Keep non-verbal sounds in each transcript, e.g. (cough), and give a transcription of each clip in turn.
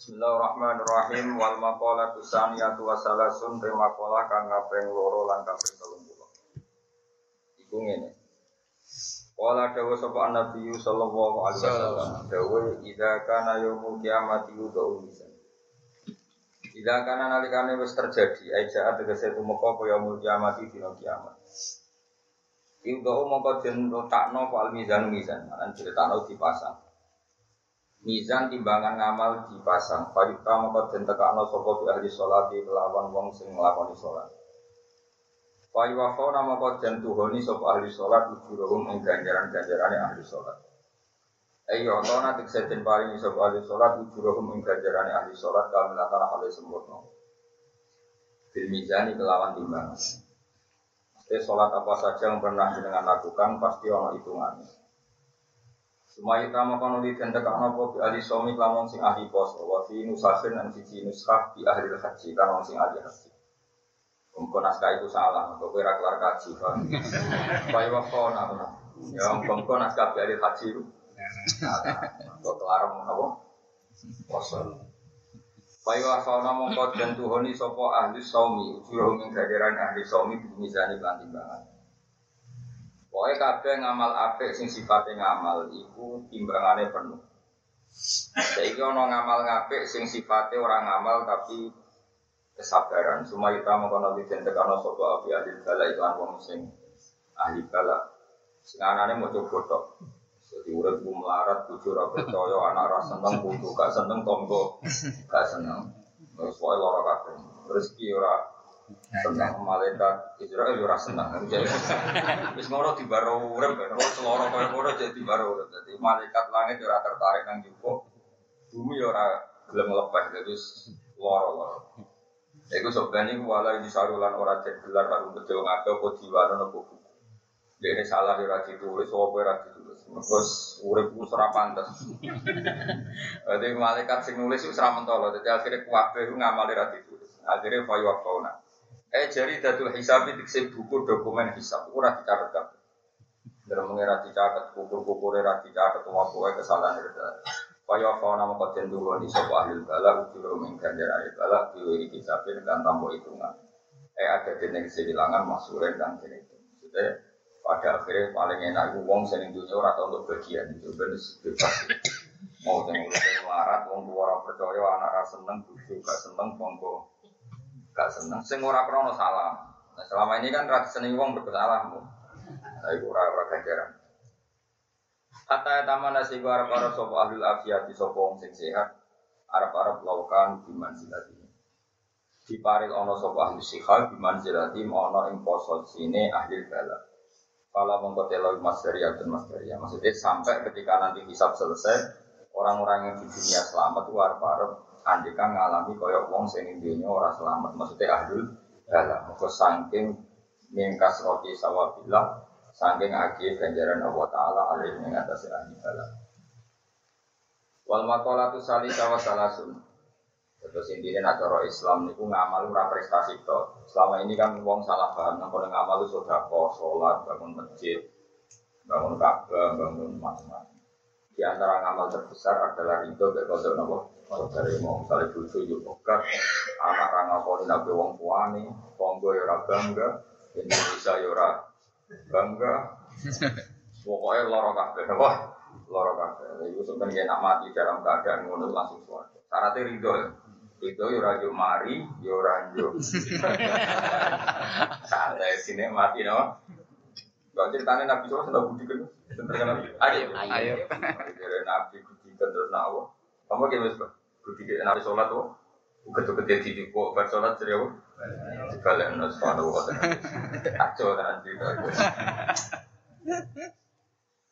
Bismillahirrahmanirrahim wal maqala tusaniyatu wa salasun te maqala kang kaping loro lan kaping 30. Iku ngene. Wala dawa sapa Nabi sallallahu alaihi wasallam dawa idza kana yaumul kiamati yudu misan. Idza kana nalikane wis terjadi aja tegese tumeka apa yaumul kiamati dina kiamat. Yudu mongko den letakno fal mizan mizan, lan critakno dipasang. Mizan timbangan ngamal dipasang. Fayuta maka den tekakno sapa bi ahli salat kelawan wong sing nglakoni salat. Fayuwafona maka den tuhoni sapa ahli salat ujuruhum ing ganjaran-ganjarane ahli salat. Ayo otona tikse den paringi sapa ahli salat ujuruhum ing ganjarane ahli salat kamilatan hale sempurna. Bil mizani kelawan timbangan. Jadi sholat apa saja yang pernah dengan lakukan pasti ono hitungannya. Semua utama kono di tentek ana apa bi ahli somi lamun sing ahli poso wa fi nusahin dan siji nuskah di ahli haji wong sing ahli haji. Mengko naskah itu salah, kok ora kelar kaji kan. Bayi wa kona ana. Ya mengko naskah bi ahli haji itu. Kok kelar apa? Poso. Bayi wa kona mongko den tuhoni sapa ahli somi, ujur ing ahli somi bi mizani lan timbangan. Pokoknya kabeh ngamal apik sing sifatnya ngamal iku timbangannya penuh. Saiki ana ngamal ngapik sing sifatnya orang ngamal tapi kesabaran. Semua kita mau kono biden tekano sapa api ahli bala itu wong sing ahli bala. Sing anane mau coba tok. Jadi urip ku melarat, bojo ora percaya, anak ora seneng, putu gak seneng, tonggo gak seneng. Terus wae lara kabeh. Rezeki ora seneng malaikat Israel ora seneng. (laughs) Wis ngono dibaro urip kan. Wong seloro kaya ngono jadi dibaro urip. Dadi malaikat langit ora tertarik nang jupuk. Bumi ora gelem lepeh dadi loro-loro. Iku sebenarnya wala ini sarulan ora cek gelar karo bejo ngake apa diwano nopo buku. Dene salah ora ditulis, apa ora ditulis. Terus urip ku ora pantes. (laughs) Dadi malaikat sing nulis wis ora mentolo. Dadi akhirnya kuwabe ngamali ora ditulis. Akhirnya fayu fauna. Eh jari datul hisab itu buku dokumen hisab, ora dicatat kabeh. Dari mengira dicatat kukur-kukur ora dicatat semua kowe kesalahan itu. Kaya fauna moko den dulu di sapa ahli bala ujur min ganjar ahli bala diwiri hisabin dan tambah hitungan. Eh ada dene kehilangan masuren dan kene itu. Maksudnya pada akhirnya paling enak itu wong sing dunia ora untuk bagian itu ben bebas. Mau urip larat wong tua ora percaya anak ra seneng bojo seneng monggo gak seneng. Sing ora krono salah. Nah, selama ini kan rati seneng wong bersalah mu. Nah, iku ora ora ganjaran. Hatta taman nasi gua arab arab sopo ahlul afiyat di sopo wong sing sehat. Arab laukan biman. Di paril ono sopo ahli sikhal biman silati ono ing sini ahli bala. Kalau mengkoteloi mas dari dan mas dari maksudnya sampai ketika nanti hisab selesai orang-orang yang di dunia selamat itu arab arab andika ngalami kaya wong sing dunya ora selamat maksudnya ahlul bala moko saking mingkas roti sawabillah saking agi ganjaran Allah taala alih ing atas ahli bala wal maqalatu salisa wa salasun Terus intinya acara Islam niku ngamal ora prestasi to. Selama ini kan wong salah paham nang kono ngamal sedekah, salat, bangun masjid, bangun Ka'bah, bangun macam-macam. Di antara ngamal terbesar adalah itu ke kodok dari mau misalnya bucu yuk pekat anak ranga koni nabi wong tuani Kongo yora bangga Indonesia yora bangga pokoknya lorok kabeh apa lorok kabeh itu sebenarnya nak mati dalam keadaan ngono langsung suatu syaratnya ridho ya itu yura juk mari yura juk santai sini mati no Gak ceritanya Nabi SAW sudah budi kan? Ayo. Ayo, Nabi budi kan terus nawa. Kamu kayak kan Nabi sholat tuh. Bukan tuh di kok ber sholat serius. Kalian harus pada waktu. Kacau kan cerita.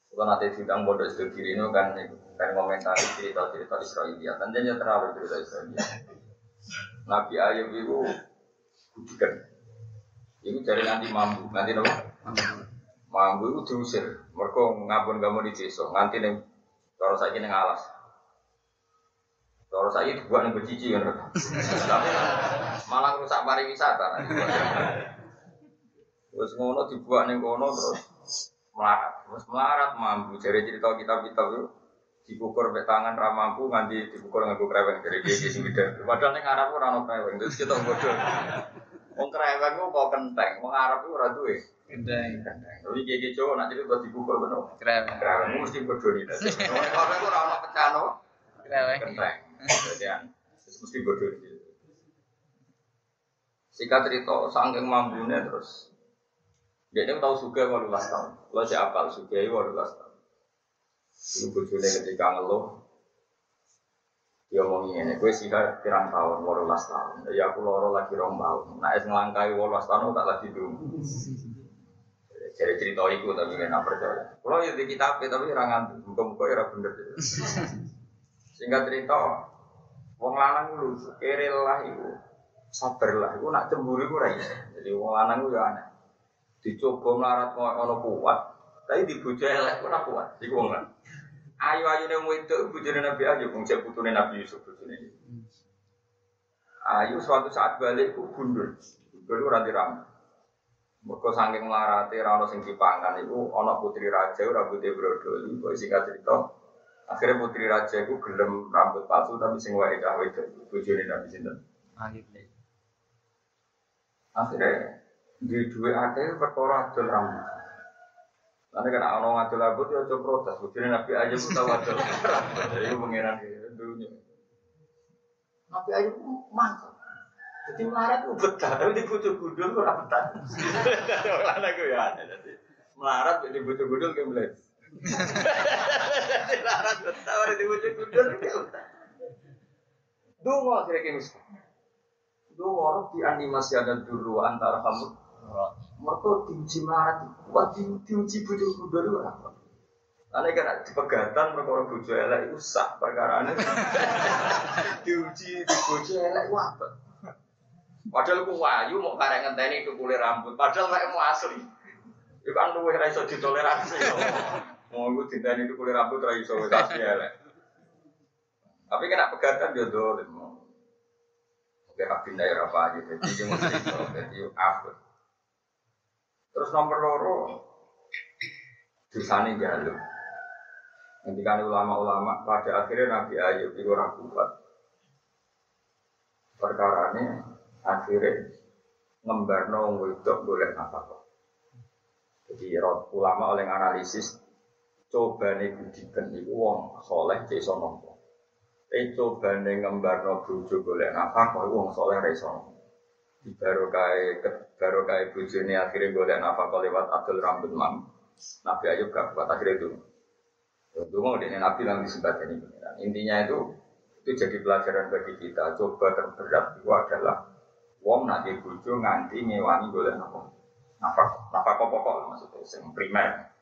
Kalau nanti sidang bodoh itu kiri ini kan kan komentari cerita-cerita Israelia. Tentunya terlalu cerita Israelia. Nabi Ayub itu budikan. Itu dari nanti mampu, nanti nopo. Mampu itu diusir. Mereka ngabun kamu di desa. Nganti nih, kalau saya ini ngalas. Kalau saya itu buat nih bercici kan. Tapi malah rusak pariwisata. Terus ngono dibuat nih kono terus melarat. Terus melarat mampu. Jadi cerita kitab-kitab itu dikukur mek tangan ra mampu nganti dikukur nganggo kreweng dari dia sing gede. Padahal ning Arab ora ono kreweng, terus kita bodoh. Wong kreweng ku kok kenteng, wong Arab ku ora duwe. Kenteng. Tapi gege nak jadi buat dikukur bener. Kreweng. Kreweng mesti bodoh nih. Kreweng ku ora ono pecano Kreweng. kenteng. Jadi mesti bodoh nih. Singkat cerita, saking mampunya terus dia ini tahu suka walau tahun. Lo siapa suka walau tahun. Ini bojone ketika ngeluh, dia ngomong ini, gue sih pirang tahun, walulas tahun. Ya aku loro lagi tahun. Nah, es ngelangkai walulas tahun tak lagi dulu. Jadi cerita itu tapi nak percaya. Kalau ya di kitab tapi rangan buka-buka ya bener. Singkat cerita, wong lanang lu kere lah sabar lah. Iku nak cemburu iku. Jadi wong lanang ku ya aneh. Dicoba melarat ono kuat, tapi dibojo elek ora kuat. Iku wong lanang. Ayu-ayu ning wedok bojone Nabi Ayub wong cek putune Nabi Yusuf bojone. Ayu suatu saat balik ku gundul. Gundul ora diram. Mergo saking melarate ora ono sing dipangan iku ana putri raja rambutnya brodol. Kok singkat cerita Akhirnya putri raja itu gelem rambut palsu tapi sing wae cah wedok bojone Nabi sinten. Ayub. Akhirnya di dua akeh perkara adol rambut. Karena kena ono ngadol rambut ya coba protes. Bujurnya Nabi aja pun tahu adol rambut. Jadi pengiran dunia. Nabi aja pun mantap. Jadi melarat itu betah, tapi di butuh gudul itu betah. Karena gue ya melarat di butuh gudul kayak di butuh gudul kayak betah. Dungo akhirnya kayak misalnya. Dua orang dianimasi ada dulu antara kamu. Mereka diuji wah di, diuji bujuk kuda dulu apa? Karena kena di pegatan mereka orang bujuk elek itu sah perkara (laughs) diuji di bujuk elek itu apa? Padahal aku wayu mau karek ngenteni itu kulit rambut, padahal kayak mau asli. Itu kan lu ora iso ditoleransi. Mau aku diteni itu kulit rambut iso wis asli elek. Tapi kena pegatan dia dolim. Oke, abin daerah apa aja, jadi yang cerita, jadi apa? Terus nomor loro, dosane jaluk. Ketika ulama-ulama pada akhirnya Nabi Ayub itu orang kuat. Perkara ini akhirnya ngembarno wedok boleh apa. Jadi ulama oleh analisis coba nih itu wong soleh cek sonompo. Tapi coba nih ngembarno bojo boleh apa kok wong baru kai baru kai bojo ini akhirnya boleh apa kok lewat adul rambut mam. Nabi Ayub gak kuat akhirnya itu. Itu mau dengan Nabi yang disebut ini. Intinya itu itu jadi pelajaran bagi kita. Coba terberat itu adalah wong nanti bojo nganti ngewangi boleh apa. Nafkah, nafkah pokok maksudnya, yang primer.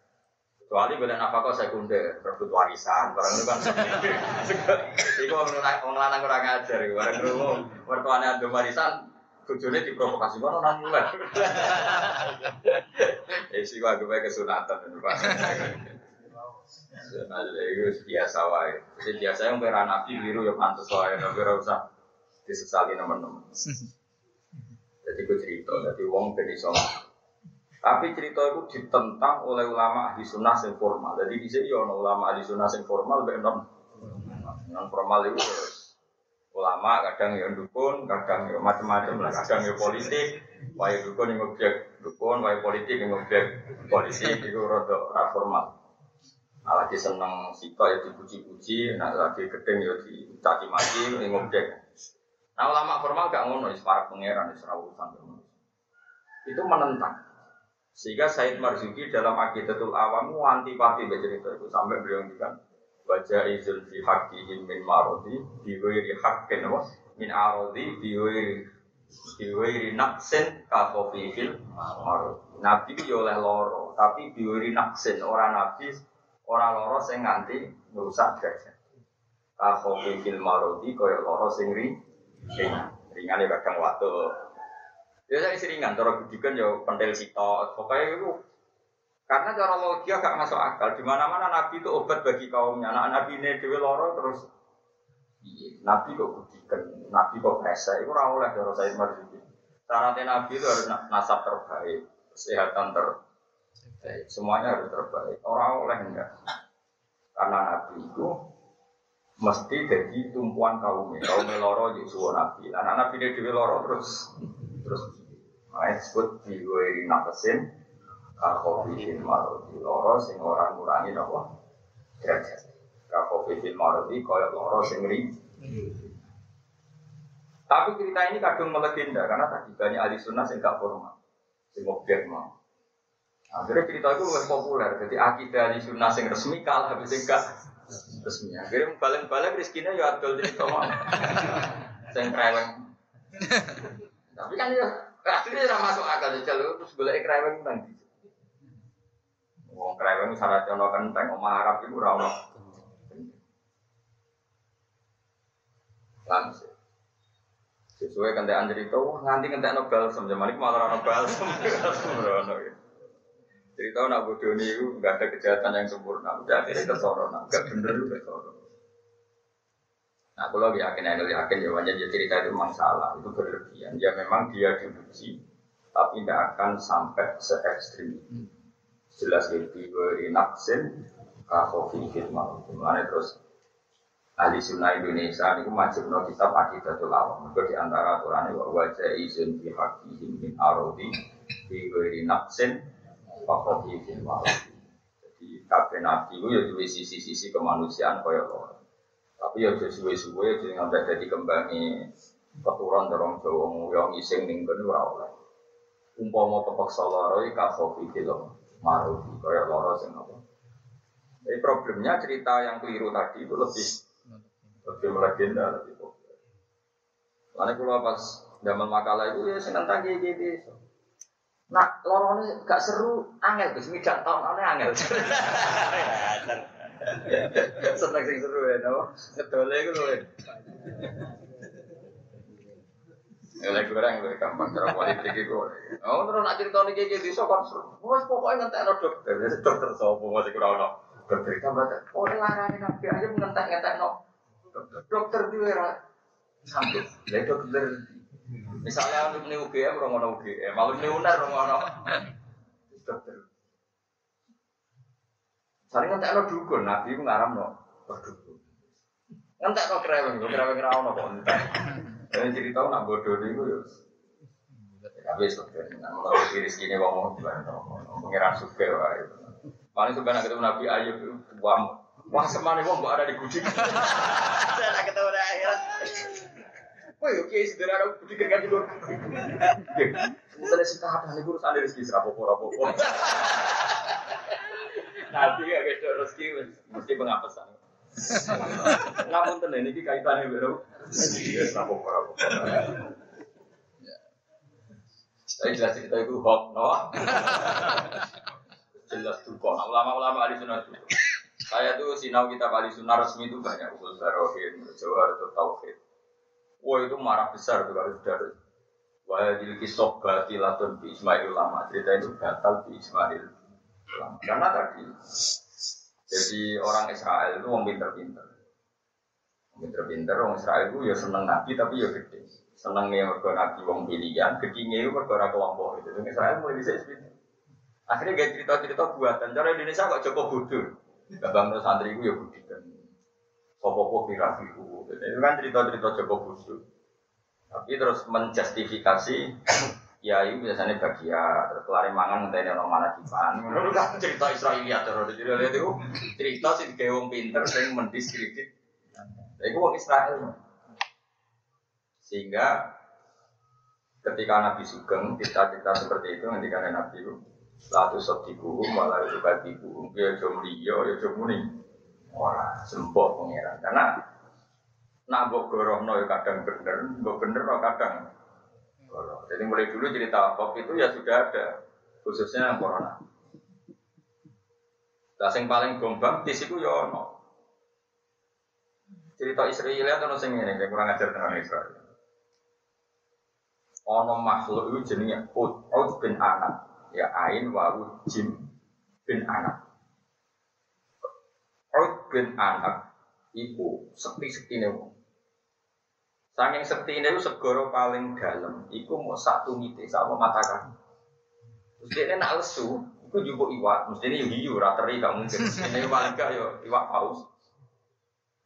Kecuali boleh nafkah sekunder, berebut warisan, barang itu kan. (laughs) Iku orang lanang kurang ajar, barang itu mertuanya ada warisan, bojone diprovokasi mana nang mulai. (laughs) Eh sih gua gue kesunatan itu Pak. (laughs) Nah, itu biasa wae. Jadi biasa yang kira nabi biru ya pantas wae, tapi ora usah disesali teman-teman. Jadi gue cerita, jadi wong ben iso. Tapi cerita itu ditentang oleh ulama ahli sunnah yang formal. Jadi di sini ono ulama ahli sunnah yang formal, non non formal itu ulama kadang ya dukun, kadang ya macam-macam lah, kadang ya politik, wae dukun yang objek dukun, wae politik yang objek politik itu rada ra formal. Nah, lagi seneng sika ya dipuji-puji, nah lagi gedeng ya dicaci maki yang objek. Nah ulama formal gak ngono, para pangeran, is urusan Itu menentang. Sehingga Said Marzuki dalam Aqidatul Awam antipati cerita itu sampai beliau ngendikan baca izin fi haqqihim min marodi biwiri haqqin wa min arodi biwiri biwiri naksin kasofi fil marodi. Nabi yo oleh loro, tapi biwiri naksin orang nabi orang loro sing nganti merusak derajat. Fil marodi kaya loro sing ri ringan, ringan ya kadang waktu Ya saya seringan, cara budikan ya pentil sitok, pokoknya itu karena cara logika gak masuk akal. Di mana mana Nabi itu obat bagi kaumnya. Anak Nabi ini dewi loro terus iya, Nabi kok budikan, Nabi kok rese, itu orang oleh cara saya marzuki. Syaratnya Nabi itu harus nasab terbaik, kesehatan terbaik, semuanya harus terbaik. Orang oleh enggak. Karena Nabi itu mesti jadi tumpuan kaum kaum loro jadi suwo nabi anak nabi dia dewi loro terus terus Makanya disebut diwiri nafasin Kakofihin marodi loro sing ora ngurangi nopo derajat. Kakofihin marodi koyok loro sing ri. Tapi cerita ini kadung melegenda karena tadi banyak ahli sunnah sing gak formal Sing objek mau. Akhirnya cerita itu lebih populer Jadi akidah ahli sunnah sing resmi kalah habis sing gak resmi. Akhirnya balik-balik rezekinya ya adol cerita mau. (laughs) Sing kreweng Tapi kan ya Aslinya tidak masuk akal ya jalur terus boleh kereweng nanti. Wong kereweng syarat ono kenteng omah Arab itu ora ono. Langsung. Sesuai kentekan cerita, nganti kentek no balsam, zaman ini malah ono balsam, ya. Nak bodoh ini itu nggak ada kejahatan yang sempurna, udah akhirnya kesoro, nggak bener itu kesoro. Nah, kalau yakin, yang yakin, ya wajar ya cerita itu memang salah, itu berlebihan. Ya memang dia diuji, tapi tidak akan sampai se ekstrim itu. Jelas itu inaksin, kakofi fitmal. Gimana terus ahli sunnah Indonesia ini wajib no kitab akidatul. Itu di antara aturan ini wajah izin fi hakihim min arodi fi ghairi nafsin kakofi fitmal. Jadi kabeh nabi itu ya dua sisi-sisi kemanusiaan kaya orang. Tapi ya jadi suwe-suwe jadi ngambil jadi kembangi keturun dorong Jawa yang iseng ning kono ora oleh. Umpama kepeksa lara iki kasofi film maruti kaya lara sing apa. Jadi problemnya cerita yang keliru tadi itu lebih lebih melegenda lebih populer. Karena kalau pas zaman makalah itu ya seneng tanggi gitu. Nah, lorone gak seru, angel midak tahun angel. (laughs) Seneng sing seru ya, no? Ketole iku lho. Ya lek kurang lho gampang cara politik iku. Oh, terus nak cerita niki iki desa kon seru. Wes pokoke ngentekno dokter, dokter sapa mesti kurang ono. Dokter kan berarti oh larane nabi aja ngentek-ngentekno. Dokter dokter dhewe ra sanggup. Lha dokter Misalnya ini UGM, orang UGM, malu ini UNER, orang dokter. Sering ngentek lo dukun, nabi itu ngaram no, dukun. Ngentek lo kereweng, lo kereweng rawon no kok ngentek. Jadi cerita nak bodoh itu ya. Tapi sebenarnya, kalau diri sini ngomong gimana, pengiran suka wah itu. Paling nak ketemu Nabi Ayub itu, wah, wah semana wong ada di kucing. Saya ketemu akhirat. Wah, oke, sederhana budi kerja di luar. Sebenarnya sih tahap ini urusan dari rezeki serapopo rapopo. Nanti ya guys, rezeki mesti pengapesan. Namun tenan ini kaitannya baru. Saya jelas cerita itu hoax, no? Jelas tuh kok. Ulama-ulama ahli sunnah itu. Saya tuh sinau kita ahli sunnah resmi itu banyak. Usul Barohin, Jawar, Tauhid. Wah itu marah besar tuh kalau sudah Wah jadi kisah batilatun di Ismail ulama cerita itu batal di Ismail karena tadi. Jadi orang Israel itu orang pinter-pinter. Pinter-pinter orang Israel itu ya seneng nabi tapi ya gede. Senengnya mereka nabi wong pilihan gedenya itu mereka kelompok. Itu orang Israel mulai bisa seperti akhirnya gak cerita-cerita buatan. Cara Indonesia kok Joko Bodoh Babang santri itu ya budikan Sopo pirafiku. Itu kan cerita-cerita Joko Busu. Tapi terus menjustifikasi ya itu biasanya bagian terus kelari mangan ngenteni orang mana kipan. Itu kan cerita Israelia terus jadi itu cerita sih kayak wong pinter yang mendiskredit. Itu wong Israel. Sehingga ketika Nabi Sugeng cerita-cerita seperti itu ketika Nabi itu Lalu setiku malah itu bagiku, ya jom liyo, ya jom muni ora sembuh pengiran karena nak mbok gorohno ya kadang bener, mbok bener kadang Jadi mulai dulu cerita pop itu ya sudah ada khususnya yang corona. Lah sing paling gombang di situ ya ono. Cerita Israel atau sing ini yang kurang ajar tentang Israel. Ono makhluk itu jenenge Ud, Ud bin Anak, ya Ain wa Jim bin Anak. Ud bin Anak iku sekti-sekti wong. Saking sekti ini segoro paling dalam, iku mau satu mite sama mata kaki. Terus dia nak lesu, iku juga iwak, mesti ini hiu, rateri gak mungkin. Ini iwak enggak yo, iwak paus.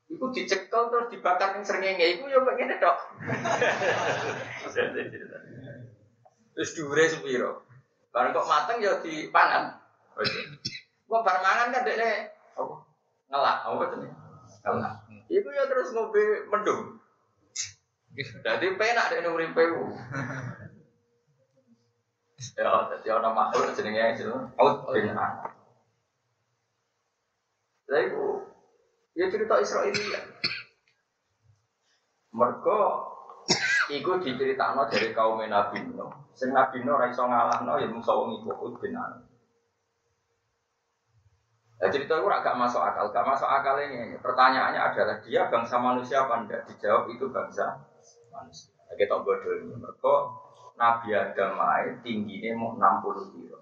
Iku dicekel terus dibakar ning srengenge iku ya begini dok. terus dure sepiro. Barang kok mateng ya dipangan. Gua bar mangan kan dekne apa? Ngelak, apa jenenge? Ngelak. Iku ya terus ngombe mendung. Jadi penak dekne uripe ku. Ya, jadi orang makhluk jenenge itu out bin an. Lha iku ya cerita Israelia. Mergo iku diceritakno dari kaum Nabi Nuh. Sing Nabi Nuh ora iso ngalahno ya mung wong iku Hud bin An. Nah, cerita itu agak masuk akal, gak masuk akal ini. Pertanyaannya adalah dia bangsa manusia apa enggak? Dijawab itu bangsa manusia. Kita bodoh ini. Mereka Nabi Adam ae tingginya mau 60 kilo.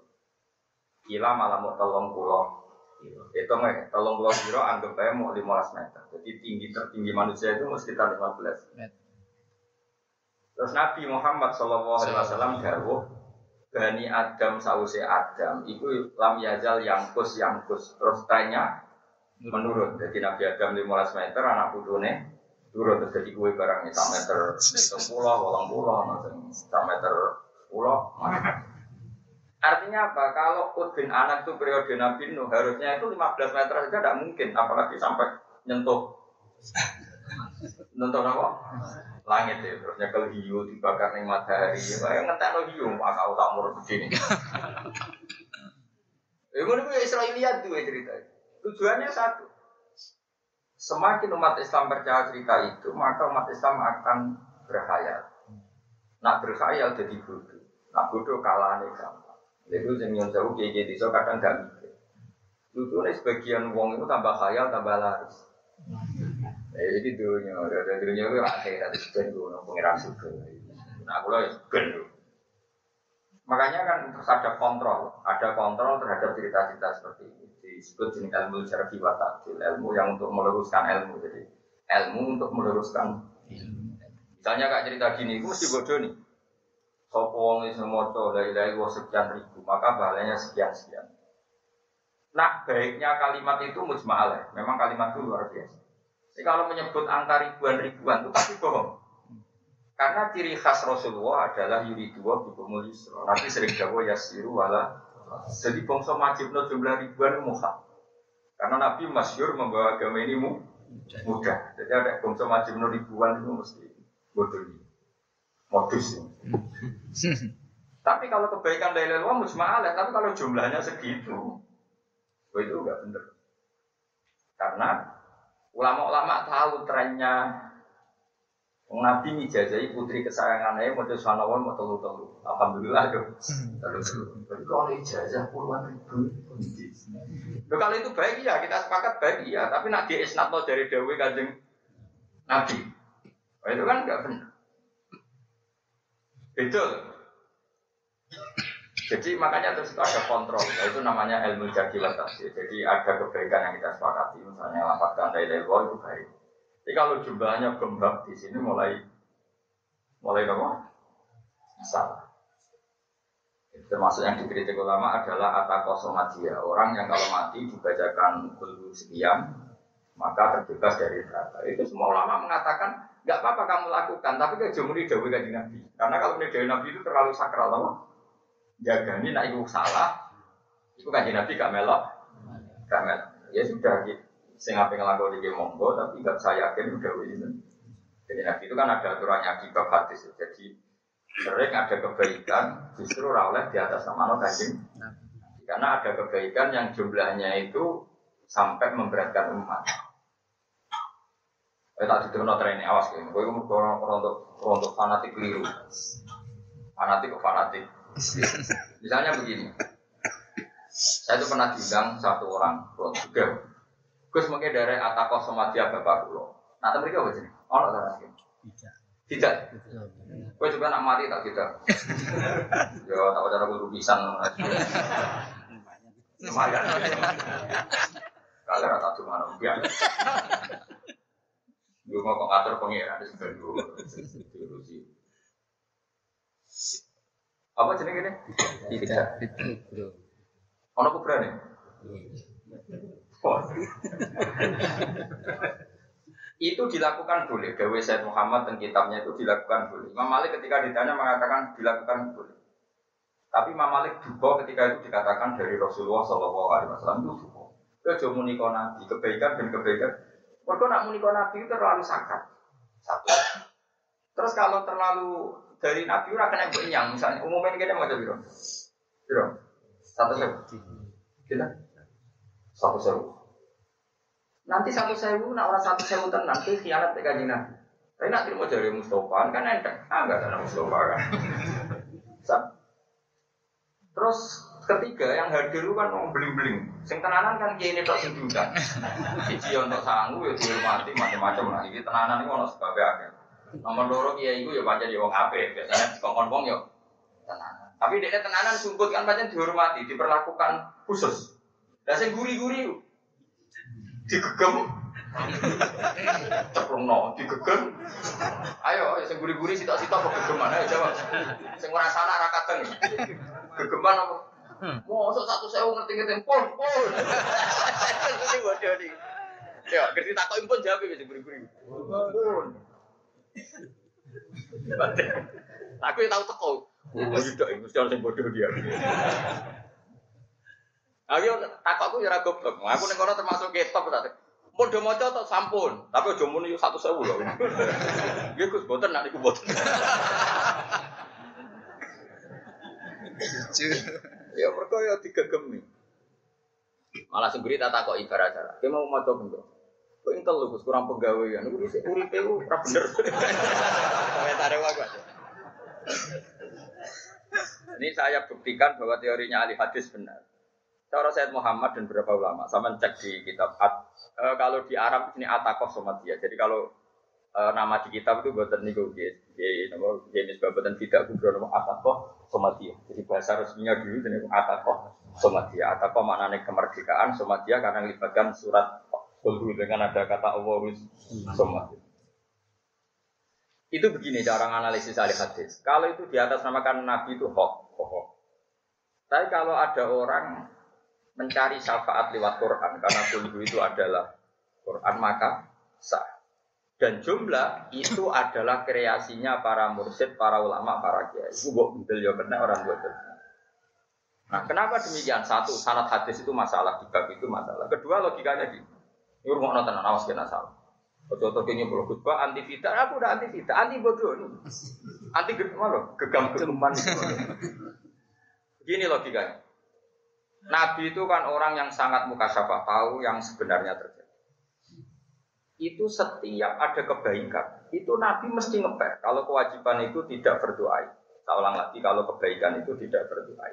Kila malah mau telung pulau kilo. Itu nggak, telung pulau kilo anggap aja mau 15 meter. Jadi tinggi tertinggi manusia itu mesti sekitar 15 meter. Terus Nabi Muhammad Shallallahu Alaihi Wasallam dawuh Bani Adam sause Adam itu lam yazal yangkus yangkus terus tanya menurun jadi Nabi Adam 15 meter anak putune turun terus jadi kue barangnya sak meter sepuluh, walang pulau, sak meter pulau. Artinya apa? Kalau Udin anak itu periode Nabi Nuh harusnya itu 15 meter saja tidak mungkin, apalagi sampai nyentuh nyentuh apa? Langit ya, terusnya kalau hiu dibakar nih matahari, kayak ngetek lo hiu, maka aku tak murah begini. Ini gue Israeliat tuh ya cerita. Tujuannya satu, Semakin umat Islam percaya cerita itu, maka umat Islam akan berkhayal. Nak berkhayal jadi bodoh. Nak bodoh kalah nih gampang. Itu yang jauh kayak gitu, kadang gak mikir. Lucu nih sebagian uang itu tambah khayal, tambah laris. Jadi dunia, ada dunia itu ada sebagian gue pengiran suka. Nah, aku lah ya Makanya kan terus ada kontrol, ada kontrol terhadap cerita-cerita seperti ini disebut jenis ilmu syarfi wa ilmu yang untuk meluruskan ilmu. Jadi ilmu untuk meluruskan. Misalnya kak cerita gini, itu mesti bodoh nih. Sopo wong iso maca la ilaha sekian ribu, maka pahalanya sekian sekian. Nah, baiknya kalimat itu mujma'al Memang kalimat itu luar biasa. Jadi kalau menyebut angka ribuan-ribuan itu pasti bohong. Karena ciri khas Rasulullah adalah yuridu wa bikumul yusra. Nabi sering jawab yasiru wala jadi bangsa no jumlah ribuan muha. Karena Nabi masyur membawa agama ini mudah. Jadi ada bangsa no ribuan itu mesti bodoh ini. Modus ini. (laughs) tapi kalau kebaikan dari leluhur mujma'alah, tapi kalau jumlahnya segitu, itu enggak benar. Karena ulama-ulama tahu trennya Nabi ngijazahi putri kesayangannya mau jadi sanawon mau telu telu. Alhamdulillah tuh. Telu telu. Tapi kalau ijazah puluhan ribu. Loh, kalau itu baik ya kita sepakat baik ya. Tapi nak di isnatno dari Dewi kanjeng Nabi. Oh, itu kan enggak benar. Betul. Jadi makanya terus itu ada kontrol, itu namanya ilmu jadi Jadi ada kebaikan yang kita sepakati, misalnya lapatkan dari level itu baik. Jadi kalau jumlahnya gembak di sini mulai mulai apa? Salah. Termasuk yang dikritik ulama adalah atakosomadia. Orang yang kalau mati dibacakan dulu sekian, maka terbebas dari neraka. Itu semua ulama mengatakan nggak apa-apa kamu lakukan, tapi ke jumuri dawe kanji Nabi. Karena kalau ini Nabi itu terlalu sakral, apa? Jaga ini nak ibu salah, itu kanji Nabi gak melok, gak melok. Ya sudah gitu sing apa ngelakoni di monggo tapi nggak saya yakin udah ini jadi nabi itu kan ada aturannya di bab hadis. Jadi sering ada kebaikan justru oleh di atas nama kanjeng karena ada kebaikan yang jumlahnya itu sampai memberatkan umat. Eh tak no tren awas kayak gue umur orang untuk fanatik keliru, fanatik kok fanatik. Misalnya begini, saya itu pernah diundang satu orang, juga Gus mungkin dari atako somatia bapak kulo. Nah, mereka apa sih? Oh, tak Tidak. Tidak. Gue juga nak mati tak tidak. (laughs) Yo, tak ada aku pisang. Lumayan. Kalau rata cuma nunggu. Gue mau ngatur pengiran di dulu. Apa jenis ini? Tidak. Tidak. Ono kubra nih. Itu dilakukan boleh. Dewi Said Muhammad dan kitabnya itu dilakukan boleh. Imam Malik ketika ditanya mengatakan dilakukan boleh. Tapi Imam Malik juga ketika itu dikatakan dari Rasulullah Shallallahu Alaihi Wasallam itu juga. Kejo nabi kebaikan dan kebaikan. Mereka nak muniko nabi itu terlalu sakit. Satu. Terus kalau terlalu dari nabi ora kena yang misalnya umumnya kita mau jadi biro. Satu sewu. Kita. Satu sewu. Nanti satu sewu, nak orang satu sewu tenang, itu khianat kanjeng Nabi. Tapi nak terima dari Mustafa kan enteng. Ah enggak ada Mustafa kan. Terus ketiga yang hadir itu kan mau beling-beling. Sing tenanan kan kiai ini tok sing. Siji untuk sanggup ya dihormati macam-macam lah. Iki tenanan itu ono sebabnya akeh. Nomor loro kiai itu ya pancen ya wong apik. Biasanya kongkon wong ya tenanan. Tapi dia tenanan sumput kan pancen dihormati, diperlakukan khusus. Lah sing guri-guri digegem ceplungno digegem ayo sing guri-guri sitok-sitok kok gegeman ayo jawab sing ora salah ra kadeng gegeman apa Mosok satu sewu ngerti-ngerti pun pun. Ini bodoh nih. Ya, ngerti takokin pun jawab ya guri-guri. Pun. Aku yang tahu teko. Oh, tidak, mesti orang yang bodoh dia. Aku takokku ya ragu goblok. Aku ning kono termasuk ketop ta. Padha maca atau sampun, tapi aja muni satu sewu lho. (laughs) Nggih Gus, boten nak niku boten. ya mergo ya digegemi. Malah sing berita takok ibarat cara. Ki mau maca bendo. Kok intel lho Gus kurang penggawean. Niku wis uripe ku ora bener. Komentare wae Ini saya buktikan bahwa teorinya ahli hadis benar. Cara Said Muhammad dan beberapa ulama, sama cek di kitab At, e, kalau di Arab ini Atakoh Somatia. Jadi kalau e, nama di kitab itu buatan niku di nama jenis babatan tidak kubro nama Atakoh Somatia. Jadi bahasa resminya dulu itu Atakoh Somatia. Atakoh maknanya kemerdekaan, Somatia karena melibatkan surat Kulhu dengan ada kata Allah Somatia. Itu begini cara analisis ahli hadis. Kalau itu di atas namakan Nabi itu hoax. Tapi kalau ada orang mencari syafaat lewat Quran karena kulhu itu adalah Quran maka sah. Dan jumlah itu adalah kreasinya para mursyid, para ulama, para kiai. Itu buat bendel ya benar orang buat Nah, kenapa demikian? Satu, sanat hadis itu masalah, di bab itu masalah. Kedua, logikanya di ini rumah nonton awas kena salah. Ojo-ojo kini belum khutbah anti fitnah, aku udah anti fitnah, anti bodoh ini. Anti gegam gegam gegaman. (laughs) Gini logikanya. Nabi itu kan orang yang sangat muka syafah tahu yang sebenarnya terjadi. Itu setiap ada kebaikan, itu Nabi mesti ngeper. Kalau kewajiban itu tidak berdoa. Tak ulang lagi, kalau kebaikan itu tidak berdoa.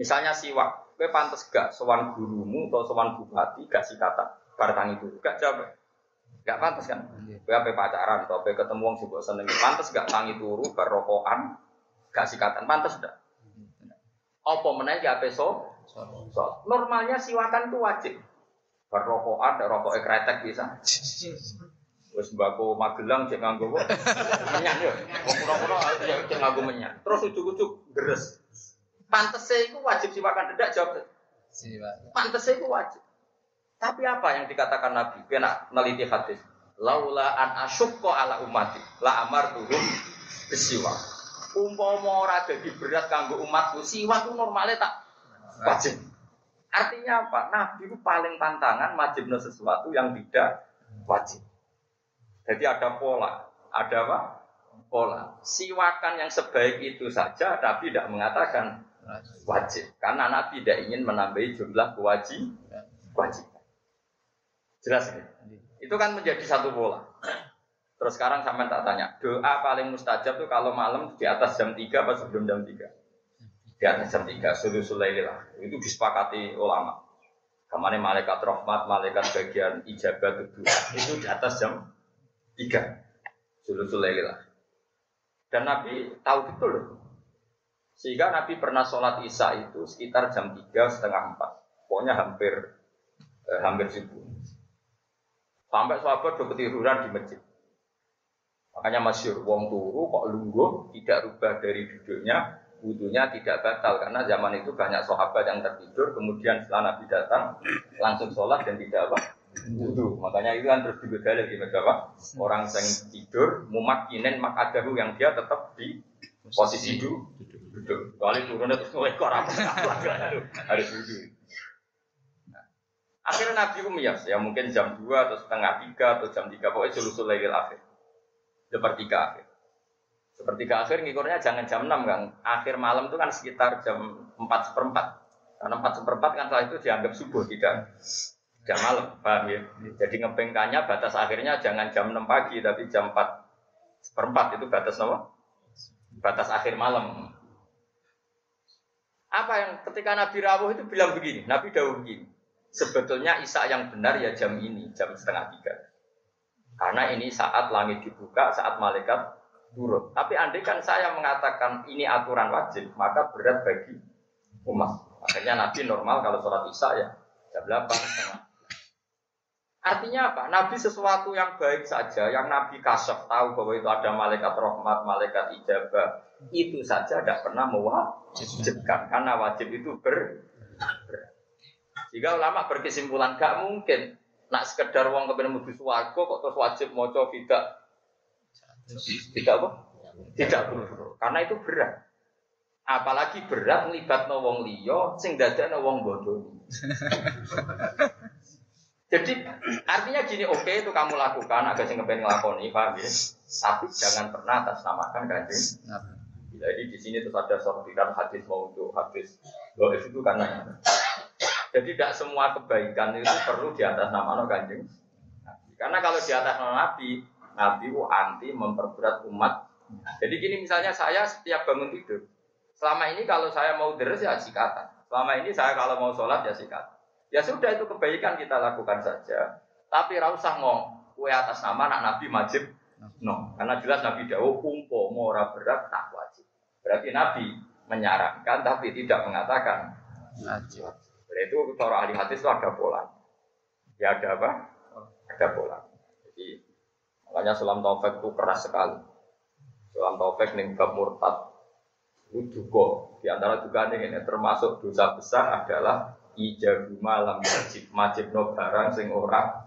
Misalnya siwak, gue pantas gak sowan gurumu atau sowan bupati gak sikatan, bartang itu gak jawab. Gak pantas kan? Gue apa pacaran atau apa ketemu wong sibuk seneng, pantas gak tangi turu barokokan, gak sikatan, pantas gak? Apa meneh ya so? Normalnya siwakan itu wajib. Berrokokan, ada rokok kretek bisa. Terus bako Magelang cek nganggo kok menyan yo. Wong kuno-kuno ya cek nganggo menyan. Terus ujuk-ujuk deres. Pantese itu wajib siwakan tidak jawab. Pantese itu wajib. Tapi apa yang dikatakan Nabi? Kena neliti hadis. Laula an asyukko ala umati la amar tuhum besiwa. Umpama ora dadi berat kanggo umatku, siwak ku normalnya tak wajib. Artinya apa? Nabi itu paling tantangan wajib sesuatu yang tidak wajib. Jadi ada pola, ada apa? Pola. Siwakan yang sebaik itu saja, Nabi tidak mengatakan wajib. Karena Nabi tidak ingin menambahi jumlah kewajib, wajib. Jelas ya? Itu kan menjadi satu pola. Terus sekarang sampai tak tanya, doa paling mustajab tuh kalau malam di atas jam 3 apa sebelum jam 3? Di atas jam tiga sulusul lah. Itu disepakati ulama. Kemarin malaikat rahmat malaikat bagian ijabat kedua itu di atas jam tiga. Sulusul lah. Dan Nabi tahu betul. Sehingga Nabi pernah sholat isya itu sekitar jam tiga setengah empat. Pokoknya hampir eh, hampir subuh. Sampai sahabat udah ketiduran di masjid. Makanya masyur wong turu kok lungguh tidak rubah dari duduknya wudhunya tidak batal karena zaman itu banyak sahabat yang tertidur kemudian setelah Nabi datang langsung sholat dan tidak apa Wudhu. Makanya itu kan terus juga dalil gimana? Orang yang tidur mumakinin mak adahu yang dia tetap di posisi duduk. Duduk. Kali turunnya terus mulai korak harus duduk. Nah, akhirnya Nabi itu miyas, ya mungkin jam 2 atau setengah 3 atau jam 3, pokoknya sulusul lailil akhir. Sepertiga akhir. Sepertiga akhir ngikurnya jangan jam 6 kan. Akhir malam itu kan sekitar jam 4 seperempat. Karena 4 seperempat kan saat itu dianggap subuh, tidak jam malam, paham ya? Jadi ngepengkannya batas akhirnya jangan jam 6 pagi, tapi jam 4 seperempat itu batas apa? Batas akhir malam. Apa yang ketika Nabi Rawuh itu bilang begini, Nabi Dawuh begini, sebetulnya Isa yang benar ya jam ini, jam setengah tiga. Karena ini saat langit dibuka, saat malaikat turun. Tapi andai kan saya mengatakan ini aturan wajib, maka berat bagi umat. Akhirnya Nabi normal kalau sholat Isya ya jam 8, Artinya apa? Nabi sesuatu yang baik saja, yang Nabi kasaf tahu bahwa itu ada malaikat rahmat, malaikat ijabah, itu saja tidak pernah mewajibkan karena wajib itu ber. Jika ulama berkesimpulan gak mungkin nak sekedar uang kebenar mlebu swarga kok terus wajib maca tidak tidak apa? Tidak perlu. Karena itu berat. Apalagi berat melibat wong liya sing dadekno wong bodoh. (laughs) Jadi artinya gini, oke okay, itu kamu lakukan agak sing ngepen ngelakoni, paham ya? Tapi jangan pernah atas namakan kanjeng. Jadi di sini terus ada sortiran hadis mau untuk hadis loh itu karena jadi tidak semua kebaikan itu perlu di atas nama kanjeng. Karena kalau di atas nama Nabi, Nabi itu anti memperberat umat. Jadi gini misalnya saya setiap bangun tidur, selama ini kalau saya mau deres ya sikatan. Selama ini saya kalau mau sholat ya sikatan. Ya sudah itu kebaikan kita lakukan saja. Tapi rausah ngong, kue atas nama anak Nabi wajib. No, karena jelas Nabi Dawo umpo mora berat tak wajib. Berarti Nabi menyarankan tapi tidak mengatakan wajib. itu cara ahli hadis itu ada pola. Ya ada apa? Ada pola. Jadi makanya Sulam Taufik itu keras sekali. Sulam Taufik nih bab murtad itu juga di antara juga ini termasuk dosa besar adalah ijabu malam wajib wajib no barang sing ora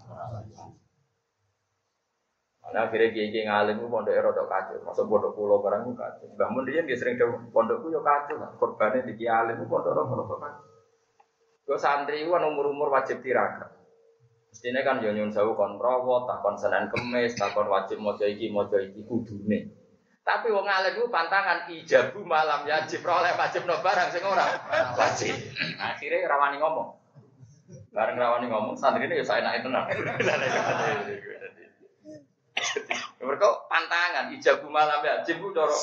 Nah, akhirnya kiai kiai ngalim itu pondok erodok kacau, masuk pondok pulau barang itu kacau. Mbah Mun dia sering ke pondokku yo kacau, korbannya di kiai itu pondok pondok kacau. Gue santri kan umur umur wajib tirakat. Mestinya kan yo nyun sewu kon tak kon senen kemis, tak kon wajib mojo iki mojo iki kudune. Tapi wong alim itu pantangan ijabu malam wajib oleh wajib no barang sing ora wajib. Akhirnya rawani ngomong. Bareng rawani ngomong santri ini ya saya naik tenang. Mereka pantangan ijabu malam wajib itu doro.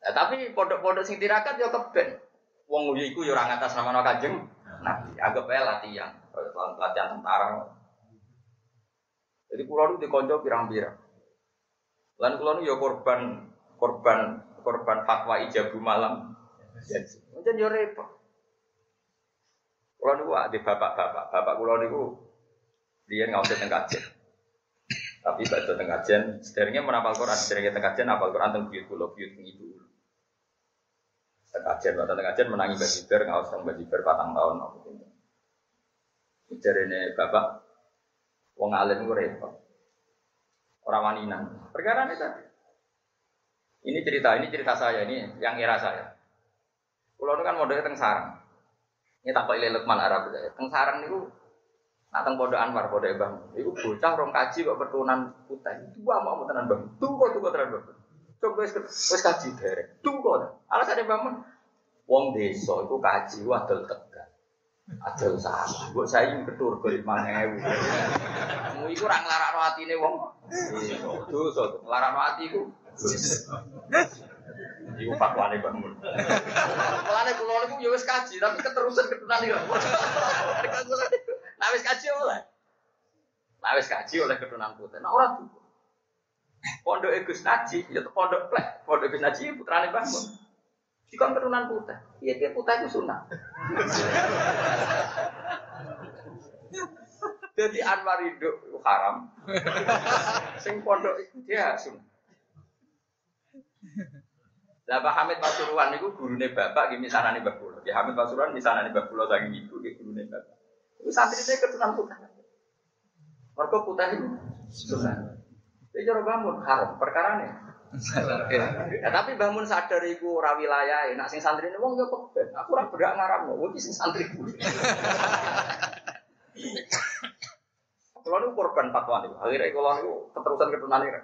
Nah, tapi pondok-pondok sing tirakat ya keben. Wong nguyu iku ya ora ngatas nama Kanjeng. Anggap ae latihan, latihan tentara. Jadi pulau itu dikonco pirang-pirang. Lan kula ya korban korban korban fatwa ijabu malam. Jadi yo repot. Kula niku di bapak-bapak, bapak kula niku dia ngawasi teng kajian. Tapi baca teng kajian, sederenge menapal Quran, sederenge teng kajian apal Quran teng buyut kula, buyut itu. Teng kajian, teng kajian menangi bajiber, ngawas teng bajiber patang tahun. Jarene bapak, wong alim ku repot. Orang waninan. Perkara ini tadi. Ini cerita, ini cerita saya, ini yang era saya. Itu kan modalnya teng sarang. Ini tak pilih Lukman Arab saya. Teng sarang itu, nah teng pondok Anwar, pondok bang. Itu bocah rong kaji kok bertunan putih. Dua mau tenan bang. Tunggu tunggu tenan bang. Coba wes wes kaji derek. Tunggu. Alasannya bangun. Wong desa itu kaji wadol tegak. Adol salah, buat saya yang ketur ke lima ewu. Kamu itu orang larang hati nih wong. Dosa, larang hati itu. Iku fatwane bangun. Mulane kula niku ya wis kaji, tapi keterusan keturunan iki. Nah wis kaji oleh. Nah wis kaji oleh keturunan putih. Nah ora tuh. Pondok Gus Naji, ya pondok plek. Pondok Gus Naji putrane bangun. Jika keturunan putih, iya dia putih itu sunnah. Jadi Anwar hidup haram. Sing pondok itu dia sunnah. Lah Pak Hamid Pasuruan itu gurune bapak gini sana nih Mbah Kulo. Ya Hamid Pasuruan di sana nih Mbah Kulo saking ibu di gurune bapak. Santri saya keturunan putih. Mereka putih itu susah. Jadi cara bangun haram perkara Ya, tapi bangun sadar iku ora wilayah, nak sing santri wong yo keben. Aku ora berak ngaram, wong sing santri. Kalau itu korban fatwa nih, akhirnya kalau itu keterusan keturunan ini.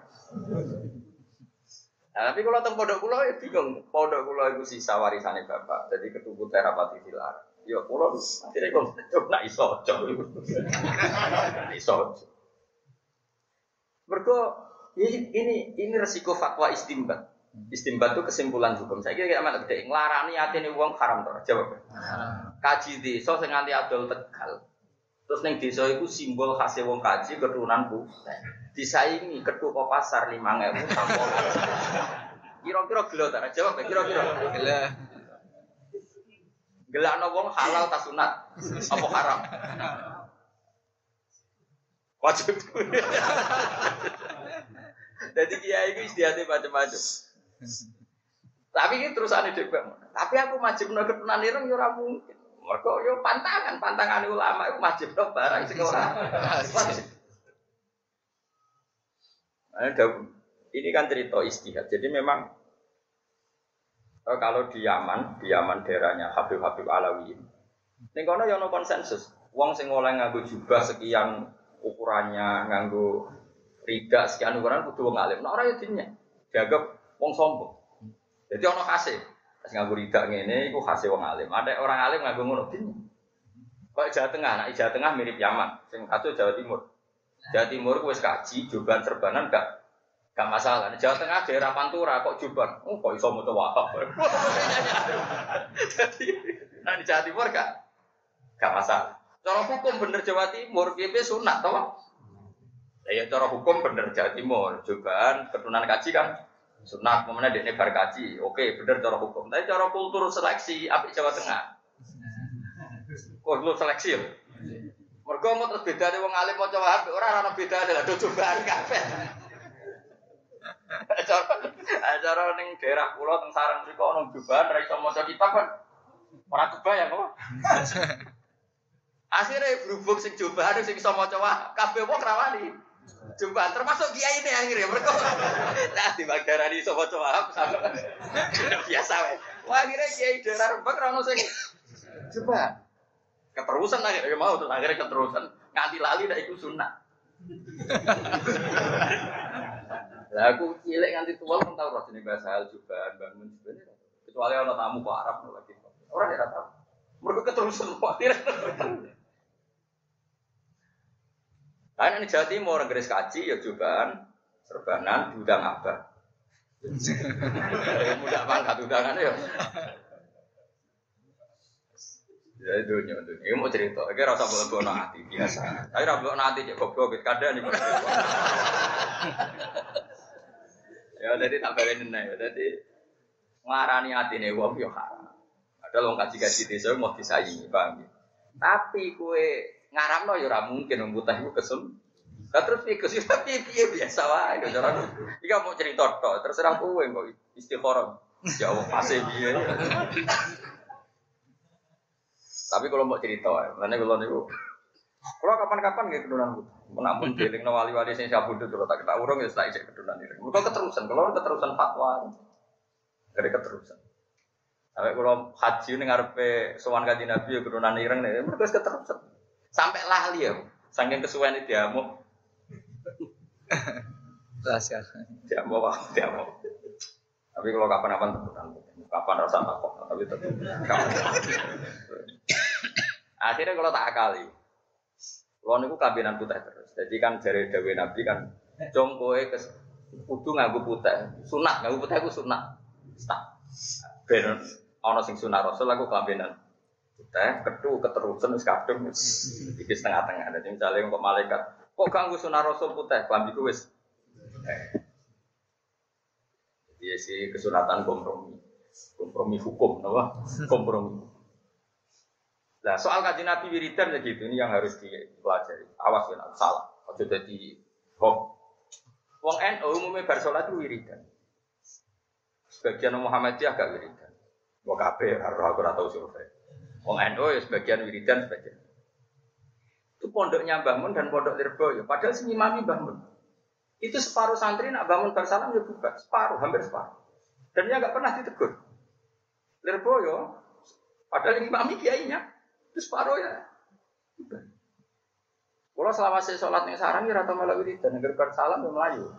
Nah, tapi kalau tentang pondok kulo ya bingung. Pondok kulo itu sisa warisannya bapak. Jadi ketubuh terapati filar. Ya kulo akhirnya kalau coba iso coba iso. Mereka ini ini ini resiko fatwa istimbat. Istimbat itu kesimpulan hukum. Saya kira mana gede. Ngelarani hati ini uang haram tuh. Jawab. Kaji desa sing nganti adol tegal. Terus neng desa itu simbol khasnya wong kaji keturunan bu. Disaingi ketua pasar lima ngewu tampol. Kira-kira gelo tak? Jawab kira-kira. Gila. Gelakno wong halal tak sunat. Apa haram? (laughs) Wajib. (laughs) Jadi kiai itu istiadatnya macam-macam. Tapi ini terusannya dia bang. Tapi aku wajib no keturunan ireng ya ora mungkin. Mereka yo pantangan, pantangan ulama itu wajib no barang. Ada ini kan cerita istihad. Jadi memang eh, kalau di Yaman, di Yaman daerahnya Habib Habib Alawi. Ning kono ya konsensus. Wong sing oleh nganggo jubah sekian ukurannya, nganggo rida sekian ukuran kudu wong alim. Nek ora ya dinya. Dianggap wong sombong. Jadi ono khase. Pas nganggo rida ngene iku khase wong alim. Ada orang alim nganggo ngono dinya. Kok Jawa Tengah, nah Jawa Tengah mirip Yaman, sing satu Jawa Timur. Jawa Timur wis kaji, jubahan serbanan gak gak masalah. Jawa Tengah daerah Pantura kok jubahan, oh kok iso maca wahab. (laughs) Jadi nah di Jawa Timur gak gak masalah. Cara hukum bener Jawa Timur, PP sunat toh. Ya cara hukum bener Jawa Timur, jubahan keturunan kaji kan sunat, kemudian dia bar kaji, oke bener cara hukum. Tapi cara kultur seleksi, apik Jawa Tengah. Kultur seleksi ya. Mergo mau terus beda wong alim maca wahab ora ana beda adalah cobaan kabeh. (laughs) Cara cara ning daerah kula teng sarang mriku ana jubahan ra iso maca kitab kan. Ora kebayang kok. (laughs) Akhirnya berhubung sing jubahan sing iso maca wahab kabeh wong rawani. Jubahan termasuk kiai ini akhirnya mereka. Nah di bagara di sobat wahab sama biasa wae. Wah akhirnya kiai daerah rembang ra ono sing jubahan keterusan akhirnya mau terus akhirnya keterusan. Nganti lali dah ikut sunnah lah aku cilik nganti tua pun tahu rasanya bahasa hal juga bangun sebenarnya. Kecuali orang tamu kok Arab lagi. Orang tidak tahu. Mereka keterusan khawatir kan ini Jawa Timur orang Gres kaji ya cobaan serbanan diundang apa (laughs) mudah banget undangannya ya Ya itu nyonya. Ini mau cerita. Ini rasa boleh bono hati biasa. Tapi rasa bono hati cek goblok. Kadang nih. Ya jadi tak beri nih. Jadi ngarani hati nih wong yo haram. Ada lo kaji kaji desa mau disaingi bang. Tapi kue ngaram no yo mungkin wong buta itu kesem. Nah, terus piye kesem (laughs) tapi piye biasa wae. Cara iki mau cerita tok. Terserah kowe kok istikharah. Ya Allah pasti piye. Tapi kalau mau cerita, mana kalau niku, kalau kapan-kapan gitu kedunan bu, menampun jeling no wali-wali sabu itu kalau tak kita urung ya setelah ijek kedunan ini. Kalau keterusan, kalau keterusan fatwa, dari keterusan. Sampai kalau haji ini ngarepe sowan kaji nabi ya kedunan ireng nih, mereka keterusan. Sampai lali ya, saking kesuwen itu dia mau. Rahasia. Dia mau, dia mau. Tapi kalau kapan-kapan kedunan, kapan rasa takut, tapi tetap. Akhirnya kalau tak akali, kalau niku kabinan putih terus. Jadi kan dari Dewi Nabi kan, jom kowe ke kudu nganggo putih, sunat nganggo putih aku sunat. Tak. Ben ana sing sunah Rasul aku kabinan putih, ketu keterusan wis kadung iki setengah-tengah. Jadi misalnya kok malaikat, kok ganggu sunah Rasul putih, klambiku wis. Jadi si kesunatan kompromi, kompromi hukum, apa? (laughs) Kompromi. Nah, soal kaji Nabi wiridan ya gitu, ini yang harus dipelajari. Awas ya, salah. Ojo jadi hom. Wong NU umumnya bar sholat itu wiridan. Sebagian Muhammadiyah agak wiridan. Wong kabeh harus aku ora tau survei. Wong NU ya sebagian wiridan, sebagian. Itu pondoknya bangun dan pondok Lirboyo. Padahal si imami bangun. Itu separuh santri nak bangun bersalam ya buka. Separuh, hampir separuh. Dan dia nggak pernah ditegur. Lirboyo, padahal imami kiainya. Itu separuh ya. Kalau selama saya sholat nih sarang ya rata malah wiridan, negeri salam ya melayu. (laughs)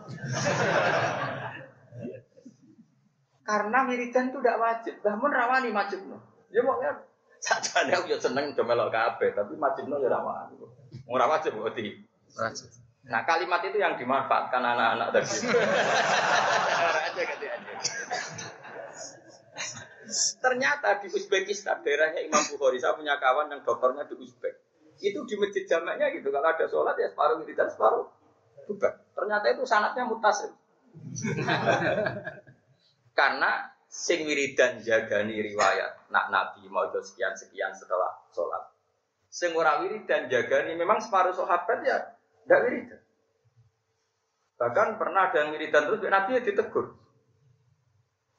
Karena wiridan itu tidak wajib. Bangun rawani wajib. Ya mau ya. Sajane aku ya seneng do melok kabeh, tapi wajib no ya rawani. Ora wajib kok di. Nah kalimat itu yang dimanfaatkan anak-anak tadi. Ora aja ganti aja. Ternyata di Uzbekistan, daerahnya Imam Bukhari, saya punya kawan yang dokternya di Uzbek. Itu di masjid jamaknya gitu, kalau ada sholat ya separuh wiridan, separuh bukan. Ternyata itu sanatnya mutasil. Karena sing wiridan jagani riwayat nak nabi mau sekian sekian setelah sholat. Sing ora wiridan jagani memang separuh sahabat ya tidak wiridan. Bahkan pernah ada yang wiridan terus nabi ya ditegur.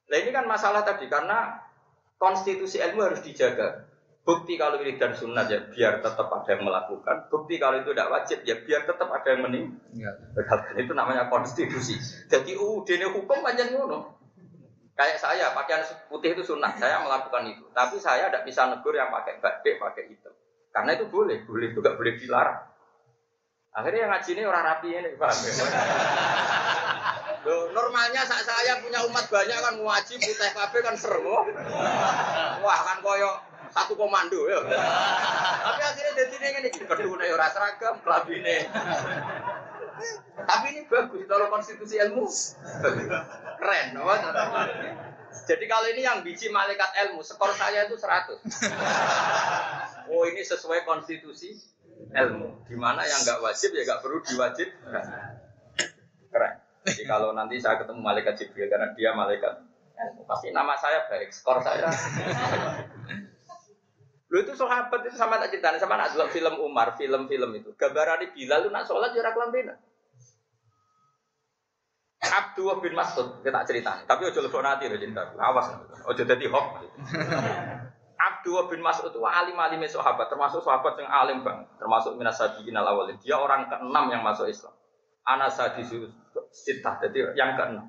Nah ini kan masalah tadi karena konstitusi ilmu harus dijaga. Bukti kalau wiridan sunat ya biar tetap ada yang melakukan. Bukti kalau itu tidak wajib ya biar tetap ada yang meninggal. Itu namanya konstitusi. Jadi uh, dene hukum panjang ngono. Kayak saya, pakaian putih itu sunnah, saya melakukan itu. Tapi saya tidak bisa negur yang pakai batik, pakai hitam. Karena itu boleh, boleh juga boleh dilarang. Akhirnya yang ngaji ini orang rapi ini, paham (laughs) ya? Loh, normalnya saat saya punya umat banyak kan ngaji putih kabeh kan seru. Wah kan koyo satu komando ya. Tapi akhirnya jadi ini ini kedua ora seragam, kelabine. Tapi ini bagus kalau konstitusi ilmu. Keren, apa? Jadi kalau ini yang biji malaikat ilmu, skor saya itu 100. Oh ini sesuai konstitusi ilmu. Di mana yang nggak wajib ya nggak perlu diwajib. Keren. Jadi kalau nanti saya ketemu malaikat Jibril karena dia malaikat ilmu, pasti nama saya baik, skor saya. Lu itu sahabat itu sama tak cerita, sama nak film Umar, film-film itu. Gambaran Bilal lu nak sholat jarak lambena. Abdullah bin Mas'ud kita cerita, tapi ojo lebok nanti loh cerita, awas, ojo jadi hoax. Abdullah bin Mas'ud itu alim alim sahabat, termasuk sahabat yang alim bang, termasuk minas sabiqin al awalin. Dia orang keenam yang masuk Islam. Anas sadisu sitah, jadi yang keenam.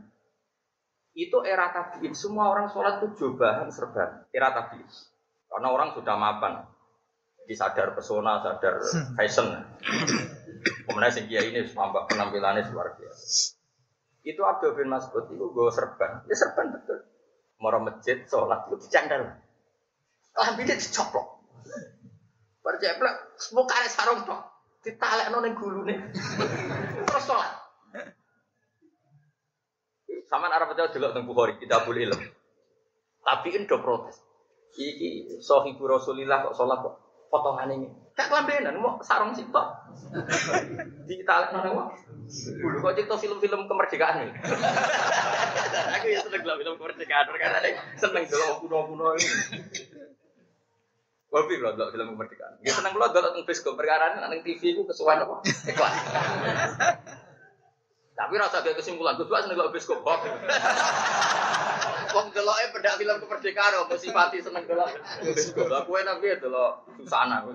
Itu era tabiin, semua orang sholat itu jobahan serban, era tabiin. Karena orang sudah mapan, jadi sadar pesona, sadar fashion. Kemudian sing ini tambah penampilannya luar biasa. Itu Abdul bin Mas'ud itu gue serban. Ya serban betul. Mau masjid, sholat, itu dicandal. Lambinnya dicoplok. Berjeplak, semua kare sarung tok. Ditalek gulu nih. Terus sholat. Sama Arab itu juga tentang Bukhari, kita boleh ilmu. Tapi ini protes. Iki sohibu Rasulillah kok sholat kok potongan ini. Kayak kelambenan, mau sarung sih tok. (laughs) Ditalek nong wong. Dulu kok cerita film-film kemerdekaan nih. (laughs) Aku ya seneng film kemerdekaan karena ada seneng dulu kuno-kuno ini. Wabi lo dulu film kemerdekaan. Dia seneng lo dulu tentang bioskop perkara nang TV ku kesuwan apa? Iklan. (laughs) Tapi rasa kayak kesimpulan, gue seneng lo bioskop kok. Wong deloke pedak film kemerdekaan kok simpati seneng delok bioskop. Lah kowe nabi delok susana.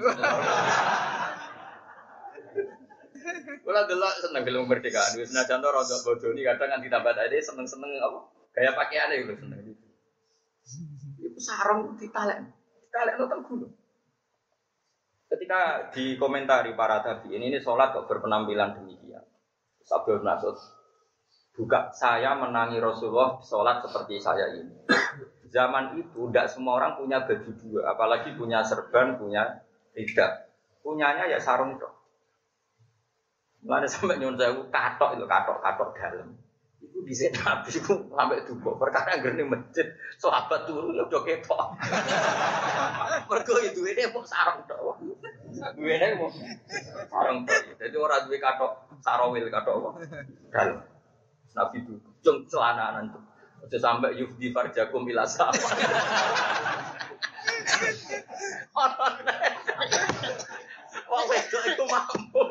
Kula delok seneng film kemerdekaan. Wis senajan to rada bodoni kadang kan ditambah tadi seneng-seneng apa? Gaya pakaiane lho seneng. Iku sarung ditalek. Ditalek nonton gunung. Ketika dikomentari para tabi ini, sholat kok berpenampilan demikian. Sabda Nasud, buka saya menangi Rasulullah sholat seperti saya ini. Zaman itu tidak semua orang punya baju dua, apalagi punya serban, punya tidak. Punyanya ya sarung itu. Mulane sampai nyuwun sewu katok itu katok katok dalam. Iku bisa nabi itu sampai duka perkara ngerti masjid sahabat turu ya udah ketok. (laughs) Mergo itu ini mau sarung tok. Duwe ini mau sarung tok. Jadi orang duwe katok sarawil katok? Dalam. Nabi itu jeng celananan tuh. Ojo sampai yufdi farjakum ila sama. Wong wedok iku mampu.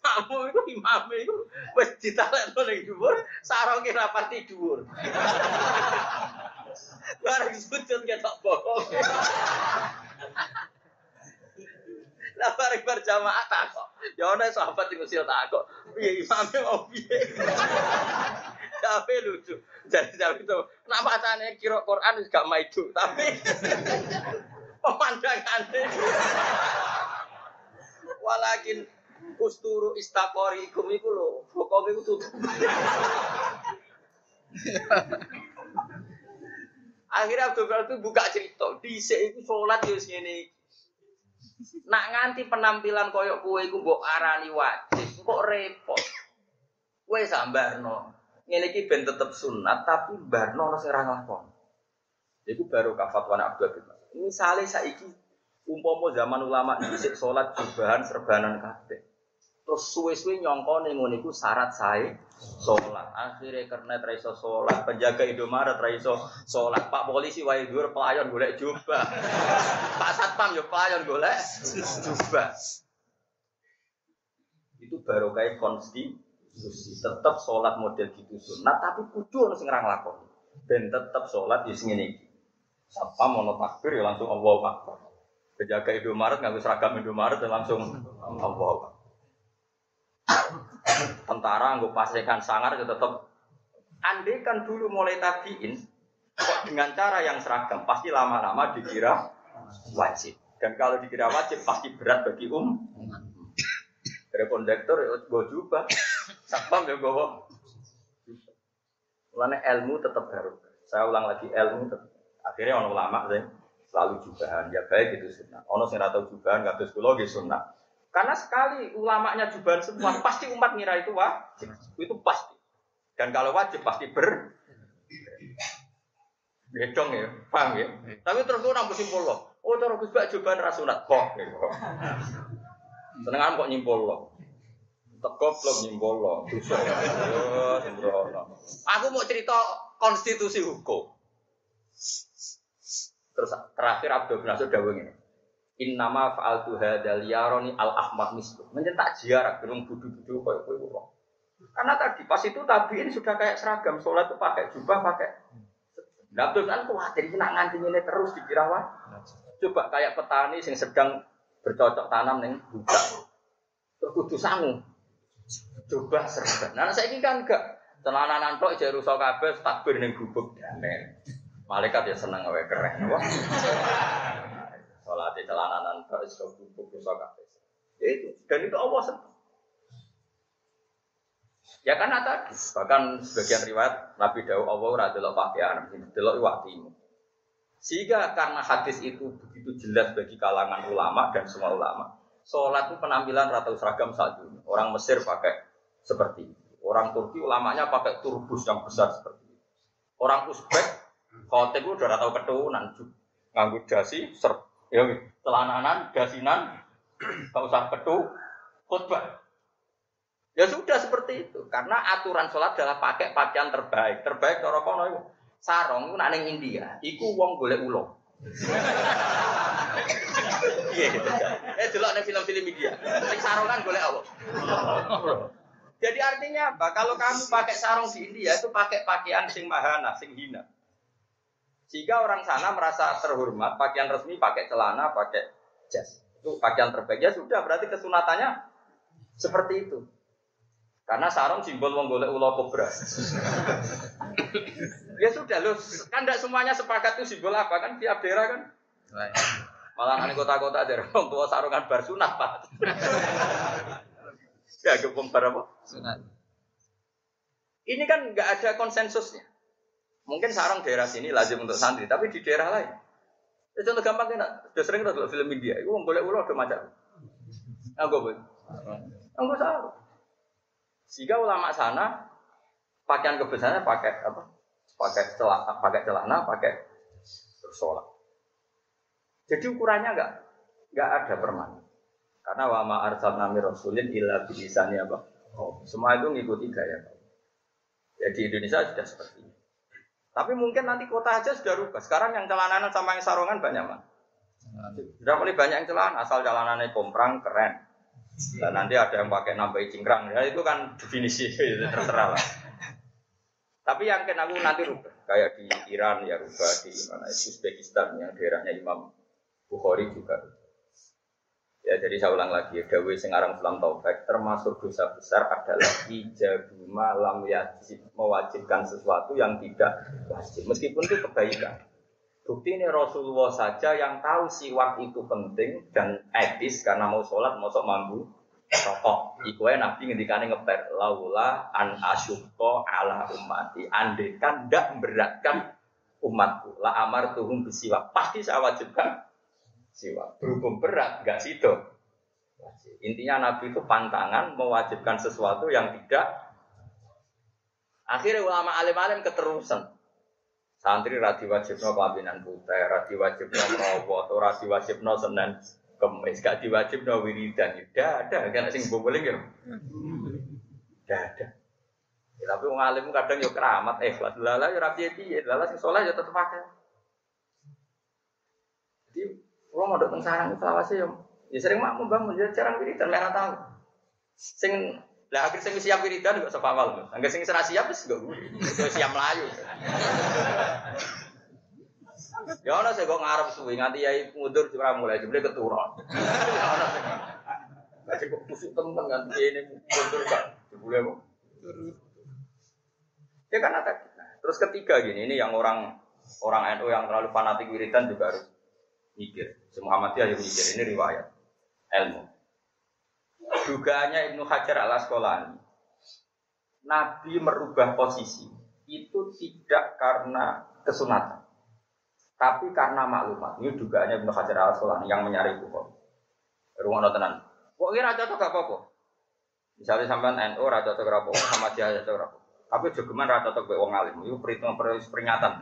Mampu iku imame iku wis ditalekno ning dhuwur, sarunge rapati dhuwur. Bareng sujud ketok bohong. Lah bareng berjamaah takok. Ya ana sahabat sing usil takok. Piye imame mau piye? Tapi lucu. Jadi tapi itu kenapa tanya kira Quran wis gak maidu, tapi (laughs) pemandangannya. Walakin kusturu istakori ikum iku lho, itu tutup. Akhirnya Abdul Qadir buka cerita, di itu sholat ya ngene Nak nganti penampilan koyok kue iku mbok arani wajib, kok repot. Kue sambarno. Ngene iki ben tetep sunat tapi barno ono sing ora nglakon. Iku baru kafatwan Abdul Qadir. Misale saiki umpama zaman ulama dhisik salat jubahan serbanan kabeh. Terus suwe-suwe nyongko ngono iku syarat sae salat. Akhire karena ra iso salat, penjaga Indomaret ra iso salat. Pak polisi dhuwur pelayan golek jubah. (laughs) Pak satpam yo pelayan golek jubah. Itu baru kayak konstitusi. Tetap sholat model gitu sunat, tapi kudu ono sing ra nglakoni. Ben tetap sholat di sini nih. Satpam mau takbir ya langsung Allahu Akbar. Penjaga Indomaret nggak seragam Indomaret ya langsung Allahu Akbar. Tentara nggak pastikan sangar ya tetap. Andai kan dulu mulai tabiin, kok dengan cara yang seragam pasti lama-lama dikira wajib. Dan kalau dikira wajib pasti berat bagi um. Dari kondektor ya gue juga, satpam ya gue. Mulanya ilmu tetap baru. Saya ulang lagi ilmu tetap. Akhirnya orang ulama saya selalu jubahan ya baik itu sunnah. Ono sing tahu jubahan nggak terus kulo sunnah. Karena sekali ulamanya jubahan semua pasti umat ngira itu wajib. Itu pasti. Dan kalau wajib pasti ber Gedong ya, paham ya. Tapi terus gue nambah simpul loh. Oh, terus gue bak jubahan rasunat kok. Senengan kok nyimpul loh. Tekop lo nyimpul loh. Aku mau cerita konstitusi hukum. Terus terakhir Abdul Nasir dawuh ngene. Innama fa'altu hadzal yaroni al ahmad mislu. Mencetak jarak belum budu-budu koyo kowe Karena tadi pas itu tabiin sudah kayak seragam sholat itu pakai jubah pakai. Nah, Abdul kan khawatir nak nganti ini terus dikira wah. Coba kayak petani yang sedang bercocok tanam neng buka. Terus kudu sangu. Coba seragam. Nah saya ini kan enggak. Celana tok jadi rusak kabeh takbir ning gubuk. Malaikat ya seneng wae keren. Salat di celana iso gubuk rusak kabeh. Ya itu. Dan itu Allah seneng. Ya kan tadi, bahkan sebagian riwayat Nabi Daud Allah ora delok pakaian, delok iwatimu. Sehingga karena hadis itu begitu jelas bagi kalangan ulama dan semua ulama, sholat itu penampilan rata seragam saat ini. Orang Mesir pakai seperti itu. Orang Turki ulamanya pakai turbus yang besar seperti itu. Orang Uzbek, khotib udah rata keturunan, nganggu dasi, ser, ya, celananan, dasinan, gak usah ketu, khutbah. Ya sudah seperti itu. Karena aturan sholat adalah pakai pakaian terbaik. Terbaik cara kono itu. Sarong itu nang India, iku wong golek ulo. (laughs) Iya gitu. Eh delok ning film-film India. Sing sarongan golek apa? Jadi artinya apa? Kalau kamu pakai sarung di India itu pakai pakaian sing mahana, sing hina. Jika orang sana merasa terhormat, pakaian resmi pakai celana, pakai jas. Itu pakaian terbaik. Ya sudah, berarti kesunatannya seperti itu. Karena sarung simbol wong golek ulo kobra. (laughs) ya sudah loh, kan tidak semuanya sepakat itu simbol apa kan tiap daerah kan. Malah nanti kota-kota ada orang tua sarungan bar sunat pak. (laughs) ya gempung bar apa? Sunat. Ini kan nggak ada konsensusnya. Mungkin sarung daerah sini lazim untuk santri, tapi di daerah lain. Ya, contoh gampang kan, sudah sering kita film India, itu boleh ulo ada macam. Enggak boleh. Enggak sarung. Sehingga ulama sana pakaian kebesarannya pakai apa? Pakai celana, pakai celana, pakai bersolat. Jadi ukurannya enggak enggak ada permanen. Karena wama arsal nami rasulin illa bilisani apa? Oh, semua itu ngikuti gaya. Ya di Indonesia sudah seperti ini. Tapi mungkin nanti kota aja sudah rubah. Sekarang yang celananan sama yang sarungan banyak mah. Sudah mulai banyak yang celana, asal celanannya komprang keren. Dan nanti ada yang pakai nambahi cingkrang, ya itu kan definisi (laughs) terserah lah. Tapi yang kena aku nanti rubah, kayak di Iran ya rubah di mana Uzbekistan yang daerahnya Imam Bukhari juga. Ya jadi saya ulang lagi, gawe sing aran Islam taufik termasuk dosa besar adalah ijabuma lam yajib mewajibkan sesuatu yang tidak wajib meskipun itu kebaikan. Bukti ini Rasulullah saja yang tahu siwak itu penting dan etis karena mau sholat mau sok mambu rokok. Iku Nabi ngendikane ngeper laula an asyukko ala ummati. Andekan ndak memberatkan umatku. La amar tuhum bisiwak. Pasti saya wajibkan siwak. Berhubung berat, enggak sido. Intinya Nabi itu pantangan mewajibkan sesuatu yang tidak. Akhirnya ulama alim-alim keterusan. Santri radi wajibno kelaminan putih, radi wajibno atau radi wajibno senen kemis, gak diwajibno wiridan. Tidak ada, kan sing boboling ya. Tidak ada. Ya, tapi wong alim kadang yo keramat ikhlas. Lala yo rapi piye, lala sing saleh yo tetep akeh. Jadi kalau mau datang sarang selawase yo ya sering makmum bangun ya jarang wiridan merah tahu. Sing lah akhir sing siap wiridan kok sapa awal. Angger sing ora siap wis gak siap melayu. Ya ana sing kok ngarep suwi nganti yai mundur ora mulai jebule keturun. Ya ana sing. Lah kok kusuk temen kan ini mundur kan jebule kok. Ya kan ada. Nah, terus ketiga gini, ini yang orang orang NU yang terlalu fanatik wiridan juga harus mikir. Muhammadiyah yang mikir ini riwayat ilmu. Dugaannya Ibnu Hajar al Asqalani, Nabi merubah posisi itu tidak karena kesunatan, tapi karena maklumat. Ini dugaannya Ibnu Hajar al Asqalani yang menyari buku. Rumah tenan. Kok kira cocok gak apa-apa? Misalnya sampean NU raja cocok apa sama dia raja cocok apa. Tapi jogeman cocok mbek wong alim. Itu perhitungan peringatan.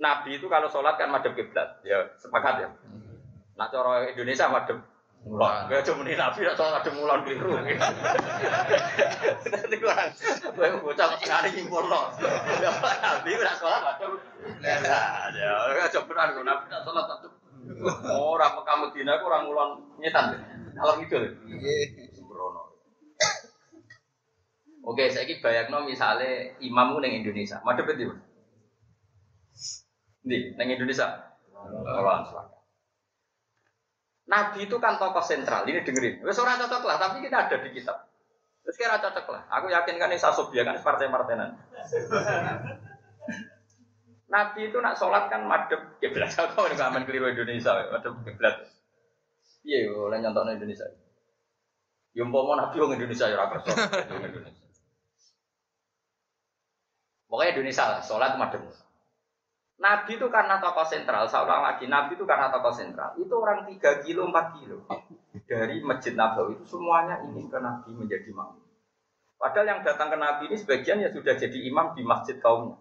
Nabi itu kalau sholat kan madhep kiblat, ya sepakat ya. Nah cara Indonesia madhep mulon. Gue cuma nih Nabi nak sholat madhep mulon keliru. Nanti orang gue bocah sekali nyimpul loh. Nabi nak sholat madhep. Ya, ya coba gue Nabi nak sholat madhep. Orang Mekah Medina orang mulon nyetan. Kalau gitu. Sembrono. Oke, saya ini bayangno misalnya imammu neng Indonesia, madep itu. Nih, neng Indonesia. Orang selatan. Nabi itu kan tokoh sentral, ini dengerin. Wes ora cocok lah, tapi kita ada di kitab. Terus kira cocok lah. Aku yakin kan ini Sasobia kan partai-partainan. Nabi itu nak sholat kan madep kiblat. Kau ini aman keliru Indonesia, madep kiblat. Iya, oleh nyontok Indonesia. Yang mau Nabi orang Indonesia ya rakyat Indonesia. Pokoknya Indonesia lah, sholat madem. Nabi itu karena tokoh sentral, saya ulang lagi, Nabi itu karena tokoh sentral. Itu orang 3 kilo, 4 kilo. Dari Masjid Nabawi itu semuanya ingin ke Nabi menjadi imam. Padahal yang datang ke Nabi ini sebagian ya sudah jadi imam di masjid kaumnya.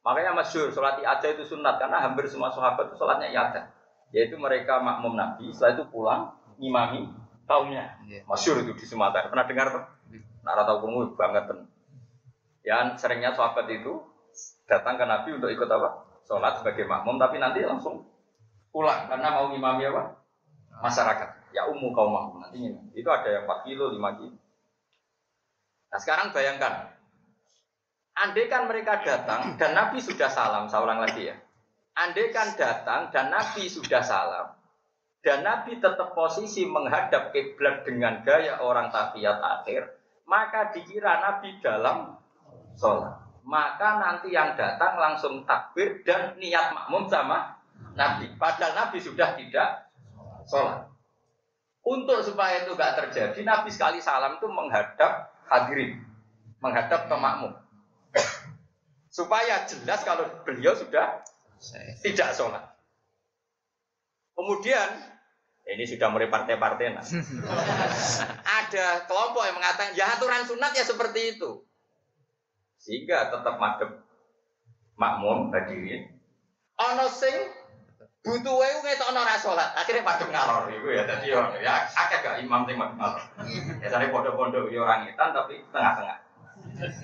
Makanya masyur, sholat ada itu sunat, karena hampir semua sahabat itu sholatnya iada. Yaitu mereka makmum Nabi, setelah itu pulang, ngimami kaumnya. Masyur itu di Sumatera. Pernah dengar tuh? Nah, tahu kamu banget. Ya, seringnya sahabat itu datang ke Nabi untuk ikut apa? Sholat sebagai makmum, tapi nanti langsung pulang karena mau ngimami apa? Masyarakat. Ya umum kaum makmum nanti ini. Itu ada yang 4 kilo, 5 kilo. Nah sekarang bayangkan, andai kan mereka datang dan Nabi sudah salam, ulang lagi ya. Andai kan datang dan Nabi sudah salam, dan Nabi tetap posisi menghadap kiblat dengan gaya orang tahiyat akhir, maka dikira Nabi dalam sholat. Maka nanti yang datang langsung takbir dan niat makmum sama Nabi. Padahal Nabi sudah tidak sholat. Untuk supaya itu gak terjadi, Nabi sekali salam itu menghadap hadirin, menghadap ke makmum. Supaya jelas kalau beliau sudah tidak sholat. Kemudian ini sudah mulai partai-partai nah. (laughs) Ada kelompok yang mengatakan ya aturan sunat ya seperti itu. Sehingga tetap madep makmum hadirin. Ono sing butuh wae ngetok ono ra salat. Akhire madep ngalor iku ya dadi yo ya akeh gak imam sing madep ngalor. Ya sare pondok-pondok yo orang ngitan tapi tengah-tengah.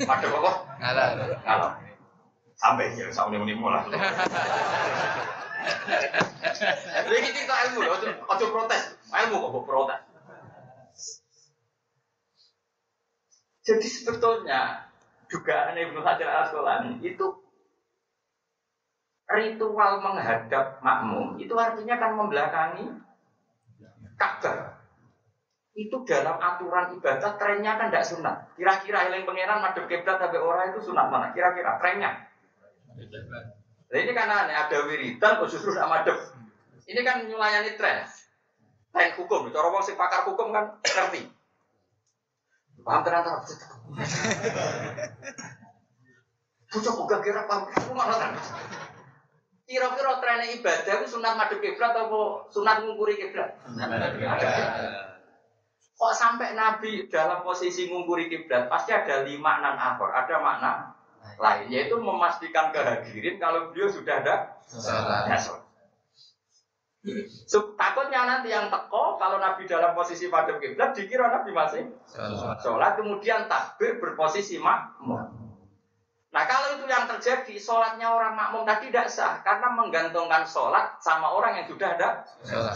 Madep apa? Ngalor. Ngalor. Sampai ya sampe muni lah. Lagi cerita ilmu loh, ojo protes. Ilmu kok protes. Jadi sebetulnya dugaan Ibnu Hajar al Asqalani itu ritual menghadap makmum itu artinya kan membelakangi Ka'bah. Itu dalam aturan ibadah trennya kan tidak sunat. Kira-kira yang pangeran madep kiblat tapi orang itu sunat mana? Kira-kira trennya. Nah ini kan aneh, ada wiridan kok justru tidak madep. Ini kan nyulayani tren. Tren hukum, cara orang si pakar hukum kan ngerti. Paham tenan? (laughs) Bocah kok kira paham. Mana kan? Kira-kira tren ibadah itu sunat madhep kiblat atau sunat ngungkuri kiblat? Kok sampai Nabi dalam posisi ngungkuri kiblat pasti ada lima nan akhor, ada makna lain yaitu memastikan kehadirin kalau beliau sudah ada sholat. So, takutnya nanti yang teko kalau Nabi dalam posisi madhep kiblat dikira Nabi masih sholat kemudian takbir berposisi makmum. Nah kalau itu yang terjadi, sholatnya orang makmum tadi tidak sah karena menggantungkan sholat sama orang yang sudah ada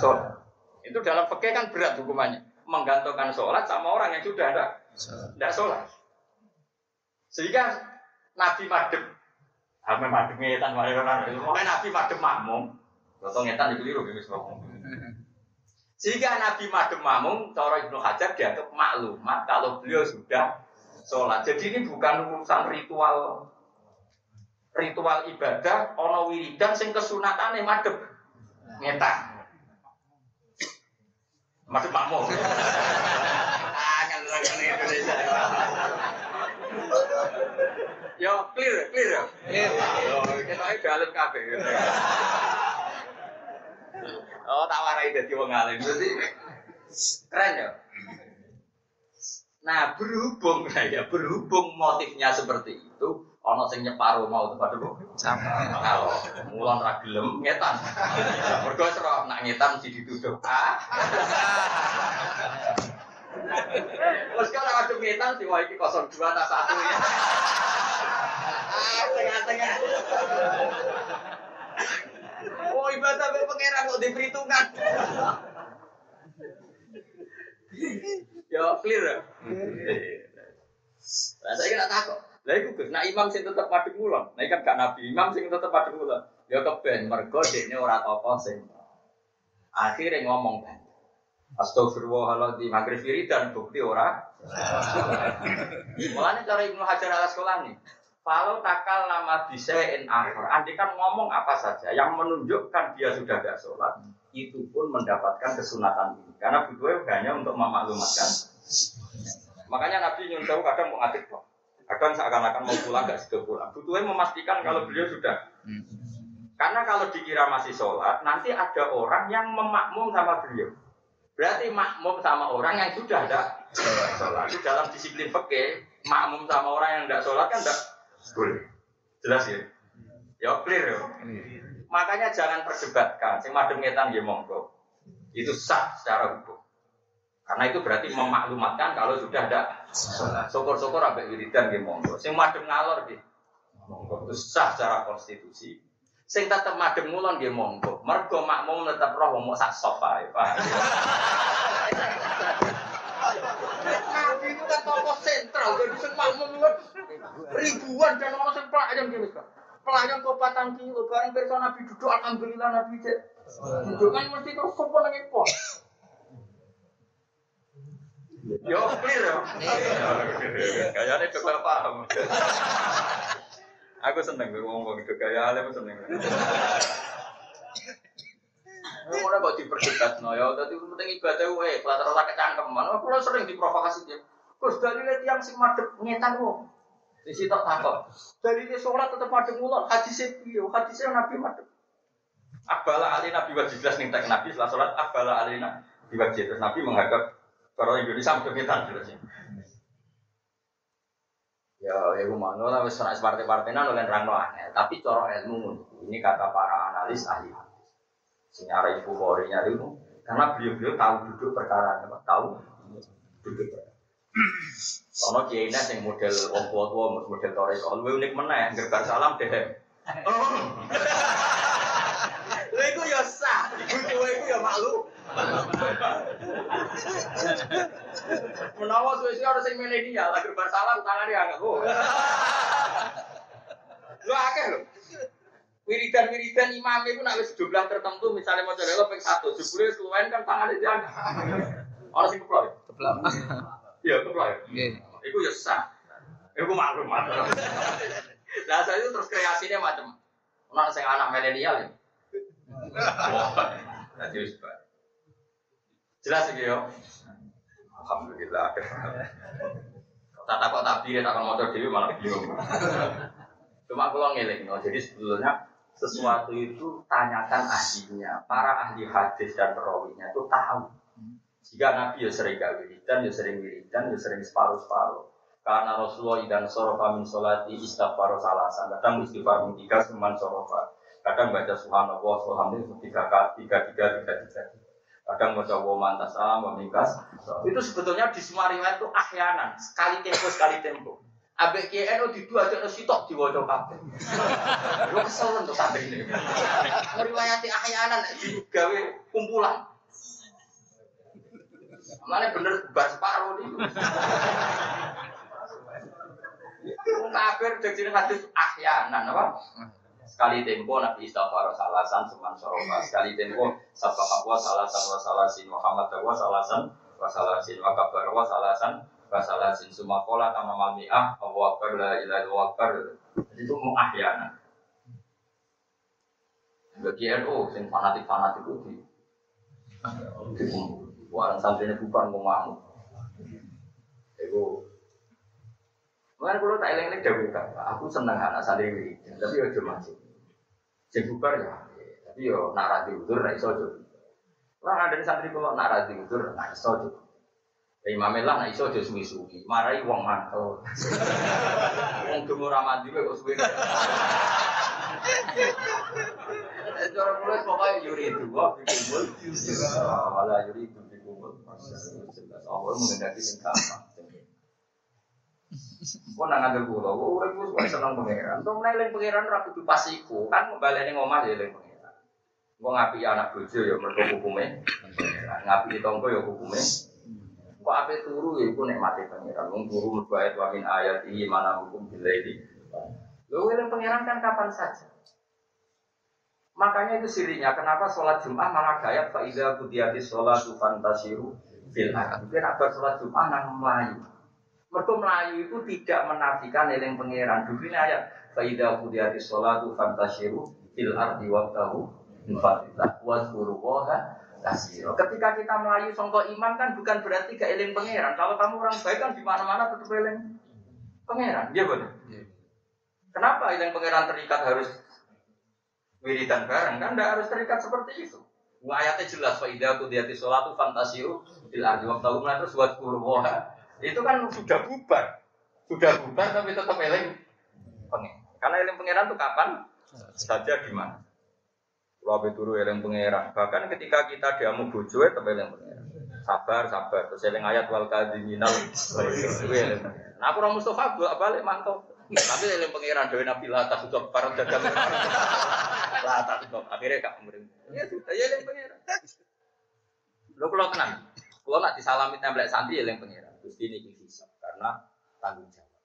sholat. Itu dalam fikih kan berat hukumannya. Menggantungkan sholat sama orang yang sudah ada tidak sholat. Sehingga Nabi madem, Ame madem ngetan Nabi madem makmum. Contoh ngetan itu liru Sehingga Nabi madem makmum, cara Ibnu Hajar dianggap maklumat kalau beliau sudah sholat. Jadi ini bukan urusan ritual ritual ibadah ono wiridan sing kesunatane madhep ngetak. Madhep makmum. Yo clear, clear ya. Yo, kita dalam kafe. Oh, tak warai dadi wong alim. Berarti keren ya. Nah berhubung ya berhubung motifnya seperti itu, ono sing nyeparo mau tempat dulu. Sama. Kalau mulan ra gelem ngetan. Mergo sero nak ngetan mesti dituduh. Ah. Terus kalau ada ngetan sih wah iki 02 tak satu ya. Ah, tengah-tengah. Ibadah be pangeran kok diperhitungkan. Ya clear ya. Lah saya kira takut. Lah iku Gus, nah imam sing tetep madhep ngulon. Nah kan gak nabi, imam sing tetep madhep ngulon. Ya keben mergo dekne ora tokoh sing akhirnya ngomong kan. Astagfirullahaladzim, maghrib dan bukti ora. (laughs) Mulanya cara Ibnu Hajar al Asqalani, kalau takal nama bisa in akhir, Andi kan ngomong apa saja yang menunjukkan dia sudah tidak sholat, itu pun mendapatkan kesunatan ini. Karena butuhnya hanya untuk memaklumatkan. Makanya Nabi nyun kadang mau ngatik kok. Kadang seakan-akan mau pulang gak sudah pulang. Butuhnya memastikan kalau beliau sudah. Karena kalau dikira masih sholat, nanti ada orang yang memakmum sama beliau. Berarti makmum sama orang yang sudah ada sholat. Itu dalam disiplin peke, makmum sama orang yang tidak sholat kan tidak boleh. Jelas ya? Ya clear ya. Makanya jangan perdebatkan. Sing madem ngetan ya monggo. Itu sah secara hukum. Karena itu berarti memaklumatkan kalau sudah ada syukur-syukur ambek wiridan ya monggo. Sing madem ngalor di monggo itu sah secara konstitusi. Sing tetep madem ngulon nggih monggo. Mergo makmum tetep roh wong sak sop ae, Pak. Nabi itu kan tokoh sentral, jadi sing makmum ribuan dan orang sing pelayan gini kan. Pelayan kok patang kilo, bareng perso Nabi duduk, alhamdulillah Nabi cek. Duduk kan mesti terus sopo nang ekor. Yo clear yo. Kayaknya coba paham. Aku seneng gue ngomong gitu gaya alim seneng. Ora kok diperdebat no ya, dadi penting ibadah wae, kelas ora kecangkeman. Aku sering diprovokasi dia. Gus dalile tiyang sing madhep ngetan wong. Di situ takut. Dari dia sholat tetap madem mulut. Hadis itu, hadis Nabi madem. Abala ali Nabi wajib jelas nih tak Nabi setelah sholat. Abala ali Nabi wajib terus Nabi menghadap kalau Indonesia untuk kita jelas Ya, ya mana lah, wes partai-partai nan oleh rangno aneh. Tapi coro ilmu ini kata para analis ahli hadis. Senyara ibu korinya itu karena beliau-beliau tahu duduk perkara, tahu duduk perkara. Ono kiai yang model wong tua-tua model torek, oh lu unik mana gerbar salam deh. (laughs) Lha iku ya sah, iku kowe iku ya malu. (laughs) Menawa suwe-suwe harus sing mene dia, gerbar salam tangane angkat. (laughs) Oh. Lu akeh lho. Wiridan-wiridan imam itu nak wis jumlah tertentu misalnya mau coba ping satu, jebule keluwen kan tangan itu ada. Orang sing keplok. Keplok. Iya, keplok. Nggih. Iku ya sah. Iku maklumat. Nah, (laughs) saya itu terus kreasinya macam. Ono sing anak milenial ya. Jadi wis baik. Jelas iki yo. Alhamdulillah. Tak tak kok tabir tak mau dewi malah bingung. Cuma kalau ngeling, no. jadi sebetulnya sesuatu itu tanyakan ahlinya. Para ahli hadis dan perawinya itu tahu. Jika Nabi ya sering gak wiridan, ya sering wiridan, ya sering separuh-separuh. Karena Rasulullah idan sorofa min sholati istighfar salasan. Kadang istighfar tiga seman sorofa. Kadang baca subhanallah, alhamdulillah tiga tiga tiga tiga tiga. Kadang baca wa mantas salam, wa mingkas. Itu sebetulnya di semua riwayat itu ahyanan. Sekali tempo, sekali tempo. Abek KNO di dua aja sitok di wajah kabeh. Lo kesel untuk sampai ini. Meriwayati ahyanan digawe kumpulan. Mana bener bar separuh nih. Kafir dari hadis ahyanan apa? Sekali tempo Nabi istighfar salasan seman sorofa. Sekali tempo sabah wa salasan wa salasin Muhammad wa salasan wa salasin wa kabar wa salasan wa salasin sumakola kama mami'ah Allahu akbar la ilaha. Jadi itu mau ahyanan. Bagi NU sing fanatik-fanatik itu di Warang santrinya bukan mau ngamuk. Itu Mungkin kalau tak eleng-eleng jauh aku seneng anak santri ini, tapi ya cuma sih. Sing bubar ya, tapi yo narasi udur nak iso. Lah ada santri kalau narasi udur nak iso jo. Imam lah nak iso suwi-suwi, marai wong mantel. (laughs) Wong demo ra mandi kok suwi. Cara mulai pokoknya yuri itu, wah dikumpul. Malah yuri itu dikumpul. Allah mengendaki yang gampang. Kok nang ngandel kula, kok urip wis kok seneng pangeran. Tok meneling pangeran ora kudu pas iku, kan baleni ngomah ya eling pangeran. Engko ngapi anak bojo ya mergo hukume. Ngapi tonggo ya hukume. Kok ape turu ya iku nikmate pangeran. Wong turu mergo ayat wa min ayati mana hukum bilaili. Lho eling pangeran kan kapan saja. Makanya itu sirinya kenapa sholat Jumat malah gaya faida kudiyati sholat fantasiru fil Mungkin apa sholat Jumat nang Melayu. Mereka Melayu itu tidak menafikan eling pangeran. Dulu ini ayat Faidah kudiyati sholatu fantasyiru fil ardi wabtahu infatilah wasburu woha kasiro. Ketika kita Melayu songko iman kan bukan berarti gak eling pangeran. Kalau kamu orang baik kan di mana-mana tetap eling pangeran. Iya betul. Kenapa eling pangeran terikat harus wiridan bareng? Kan tidak harus terikat seperti itu. Ayatnya jelas Faidah kudiyati sholatu fantasiru fil ardi wabtahu terus wasburu woha itu kan sudah bubar. Sudah bubar tapi tetap eling pengen. Karena eling pangeran itu kapan? Saja di mana. Kalau turu eling pangeran. Bahkan ketika kita diamu bojo tetap eling pangeran. Sabar, sabar. Terus eling ayat wal kadiminal. (laughs) Nah aku orang Mustafa bolak balik mantap. Tapi eling pangeran dewi Nabi Lata sudah para dagang. Lata sudah akhirnya gak kemudian. Ya sudah ya eling pangeran. Lo kalau tenang. Kalau nak disalami tembak santri eling pangeran. Gusti ini hisab karena tanggung jawab.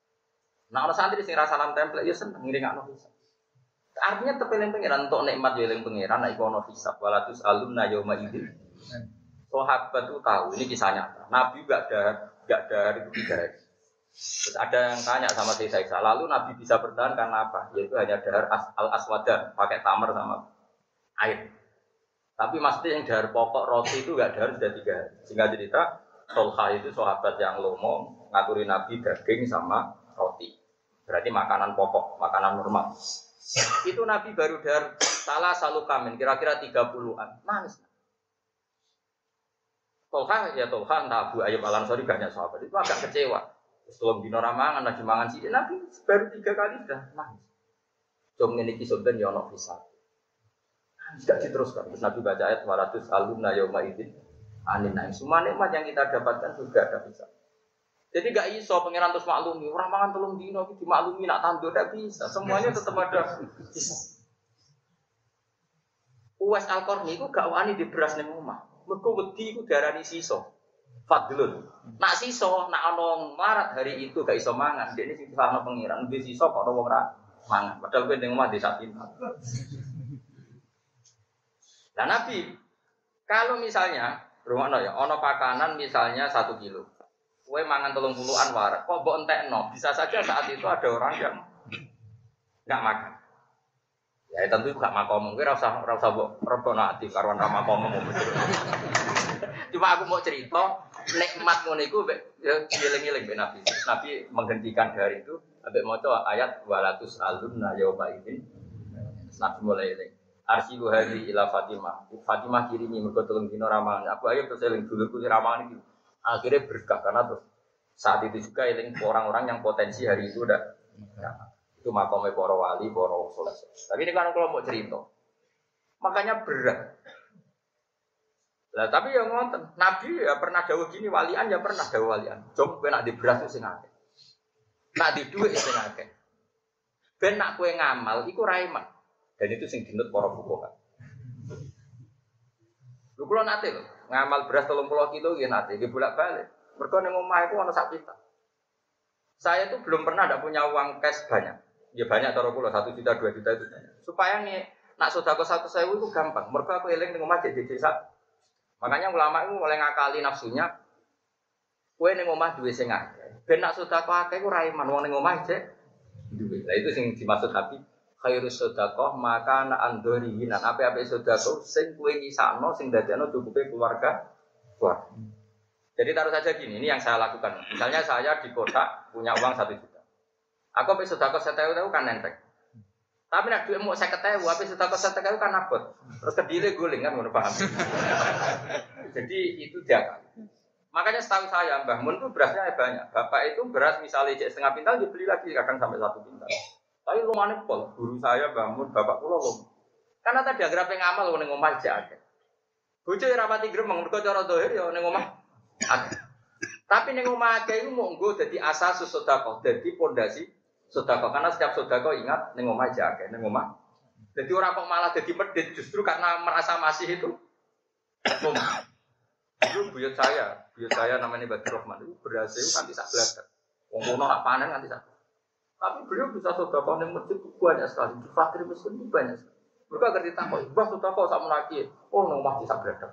Nah orang santri sing rasa salam template ya seneng ngiringakno hisab. Artinya tepeling pengiran untuk nikmat ya eling pengiran nek ono hisab walatus alumna yauma idzin. Sahabat itu tahu ini kisah nyata. Nabi gak ada gak dari tiga hari. Terus ada yang tanya sama saya saya lalu Nabi bisa bertahan karena apa? Yaitu hanya dahar as, al aswada pakai tamar sama air. Tapi maksudnya yang dahar pokok roti itu gak dahar sudah tiga hari. Sehingga cerita Tolha itu sahabat yang lomo ngaturi Nabi daging sama roti. Berarti makanan pokok, makanan normal. Itu Nabi baru dari salah selalu kamen, kira-kira 30-an. Nangis. Tolha ya Tolha, entah Abu Ayyub banyak sahabat itu agak kecewa. Setelah dino ramangan, lagi mangan sih, Nabi baru tiga kali sudah nangis. Jom ini kisah ben yono bisa. Tidak diteruskan. Terus Nabi baca ayat 200 alumna yauma idin anin naik. Semua nikmat yang kita dapatkan juga ada bisa. Jadi gak iso pangeran terus maklumi. Orang tolong dino itu dimaklumi nak tandur gak bisa. Semuanya tetap ada. Uwes Al-Qarni itu gak wani di beras ning omah. Mergo wedi iku diarani siso. Fadlun. Nak siso, nak ana marat hari itu gak iso mangan. Dene sing di sana pangeran, di siso kok ana wong mangan. Padahal kowe ning omah desa pintar. Nah Nabi, kalau misalnya, rumah ya, ono pakanan misalnya satu kilo, kue mangan telung puluhan warak, kok mbok no, bisa saja saat itu ada orang yang nggak makan. Ya tentu gak makom, gue rasa rasa mbok rebono ati karuan ra makom Cuma aku mau cerita nikmat ngono iku ya dieling-eling Nabi. Nabi menghentikan dari itu ambek maca ayat walatus alunna yauma idzin. Nabi mulai eling. Arsilu hari ila Fatimah. Fatimah kirimi mergo telung dino ramangan. Aku ayo terus eling dulu kuwi ramangan iki. Akhirnya berkah karena terus saat itu juga eling orang-orang yang potensi hari itu udah itu makomnya para wali, para soleh. Tapi ini kan kalau mau cerita, makanya berat. Lah tapi yang ngonten, Nabi ya pernah dawuh gini walian ya pernah dawuh walian. Jom kowe nak di beras sing akeh. Nak di dhuwit sing akeh. Ben nak kowe ngamal iku ra dan itu sing dinut para fuqaha. Lu kula nate lho, ngamal beras 30 kilo nggih nate, nggih bolak-balik. Mergo ning omah iku ana sak. Saya tuh belum pernah ada punya uang cash banyak. Ya banyak cara kula 1 juta, 2 juta itu. Supaya nih nak sedekah satu sewu itu gampang. Mergo aku eling ning omah jadi desa. Makanya ulama itu mulai ngakali nafsunya. Kue ning omah duwe sing akeh. Ben nak sedekah akeh ku ra iman wong ning omah cek duwe. Lah itu sing dimaksud Habib khairus sedekah maka ana andori nan apa-apa sedekah sing kuwe nyisakno sing dadekno cukupe keluarga keluarga. Jadi taruh saja gini, ini yang saya lakukan. Misalnya saya di kota punya uang satu juta. Aku habis sedekah satu tahu kan nenteng. Tapi nak duit mau saya ketahui, habis sedekah satu tahu kan nabot. Terus kedile guling kan, mau paham. (laughs) Jadi itu dia kan. Makanya setahu saya Mbah Mun itu berasnya banyak. Bapak itu beras misalnya setengah pintal dibeli lagi kadang sampai satu pintal. Tapi lumayan pol, guru saya bangun, bapak pulau lom. Karena tadi agar apa ngamal ning omah aja ada. Bojo ora pati gremeng mergo cara dohir ya ning omah Tapi ning omah akeh iku monggo dadi asas sedekah, dadi pondasi sedekah. Karena setiap sedekah ingat ning omah aja ning omah. Jadi orang kok malah jadi medit justru karena merasa masih itu. Dulu buyut saya, buyut saya namanya Badr Rahman itu berhasil kan tidak belajar. Wong kono nak panen kan tidak tapi beliau bisa sodakoh yang masjid banyak sekali. Di fakir miskin itu banyak sekali. Mereka agar ditangkap, bah sodakoh sama lagi. Oh, nong masjid bisa beradab.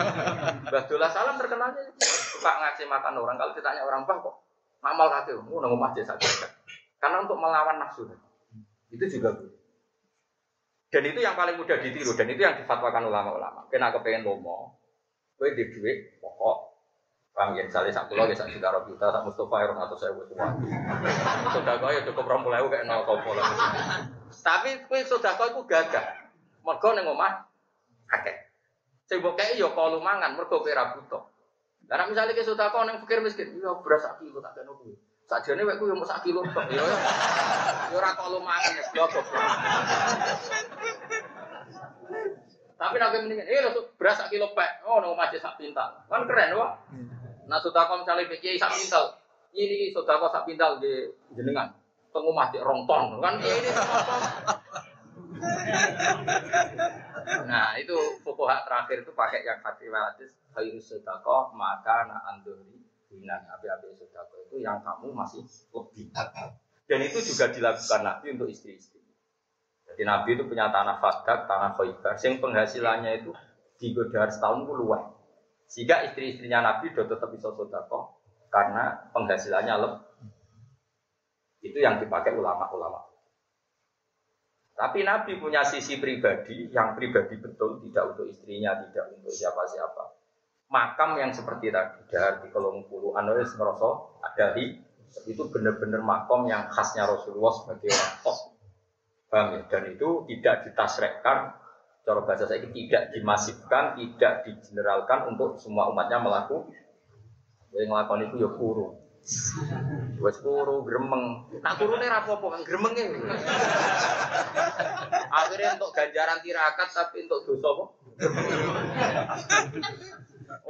(laughs) Bah Dola Salam terkenalnya suka ngasih makan orang. Kalau ditanya orang bah kok ngamal kaki, oh nong bisa beradab. Karena untuk melawan nafsu. Itu juga boleh. Dan itu yang paling mudah ditiru. Dan itu yang difatwakan ulama-ulama. Kena kepengen lomo, gue di duit pokok Paham ya, misalnya sak pulau, ya sak juta juta, sak Mustafa ya atau saya buat semua. Sudah kau ya cukup rompulah kayak nol kompol. Tapi kue sudah kau itu gagah. Mergo neng omah, akeh. Sing mbok kei yo kalau mangan, mergo kowe ra butuh. Karena misalnya ke sudah kau neng pikir miskin, yo beras sak kilo tak kuwi. Sakjane wek kuwi yo mau kilo tok. Yo yo ora kalau mangan ya goblok. Tapi nabi mendingan, eh beras sak kilo pek, oh nong masih sak pintal, kan keren wah. Nah sudah kau misalnya PKI sak pintal, ini sudah kau sak pintal di jenengan, tunggu mati rontong kan? Ini Nah itu pokok terakhir itu pakai yang hati hadis khairu kau maka na andori binan api-api kau itu yang kamu masih lebih. Dan itu juga dilakukan Nabi untuk istri-istri. Jadi Nabi itu punya tanah fadak, tanah khaybar, yang penghasilannya itu di godar setahun puluhan. Sehingga istri-istrinya Nabi sudah tetap bisa sodako karena penghasilannya lebih. Itu yang dipakai ulama-ulama. Tapi Nabi punya sisi pribadi yang pribadi betul, tidak untuk istrinya, tidak untuk siapa-siapa. Makam yang seperti tadi dari kolom puluh anulis ngeroso ada di itu benar-benar makam yang khasnya Rasulullah sebagai orang top. ya? Dan itu tidak ditasrekkan Cara bahasa saya tidak dimasifkan, tidak digeneralkan untuk semua umatnya melakukan. Yang ngelakukan itu ya kuru. Wes kuru, gremeng. Nak kurune rapopo kan gremenge. Akhirnya untuk ganjaran tirakat tapi untuk dosa apa?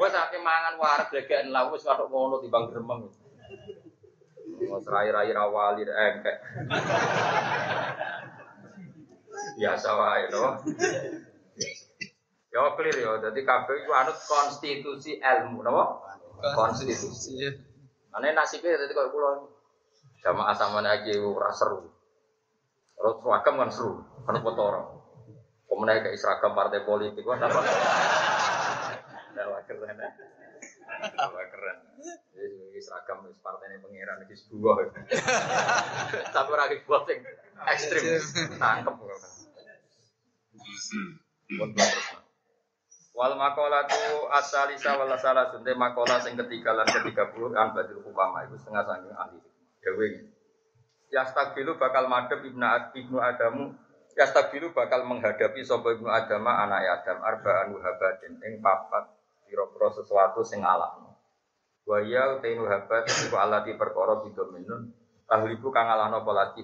Wes ake mangan warak glegeken lah wis karo ngono timbang gremeng. Wes rai-rai rawali engkek. Biasa wae to. Ya clear ya, jadi kabeh itu anut konstitusi ilmu, napa? Konstitusi. Ane nasibnya jadi kok kula jamaah sama lagi ora seru. Terus seragam kan seru, kan orang. Kemudian kayak seragam partai politik, wah apa? Wah keren, wah keren. Jadi seragam partai ini pangeran di sebuah. Tapi orang buat yang ekstrim, tangkep. Pun Wal makola tu asalisa wal salah sunte makola sing ketiga lan ketiga puluh an badil upama itu setengah sangking ahli. Dewe Yastabilu bakal madhep ibnu ibnu Adamu Yastabilu bakal menghadapi sapa ibnu Adama anak Adam arba'an wahabatin ing papat pira-pira sesuatu sing alakno. Wa ya tainu habat iku alati perkara bidominun tahlibu kang alahno polati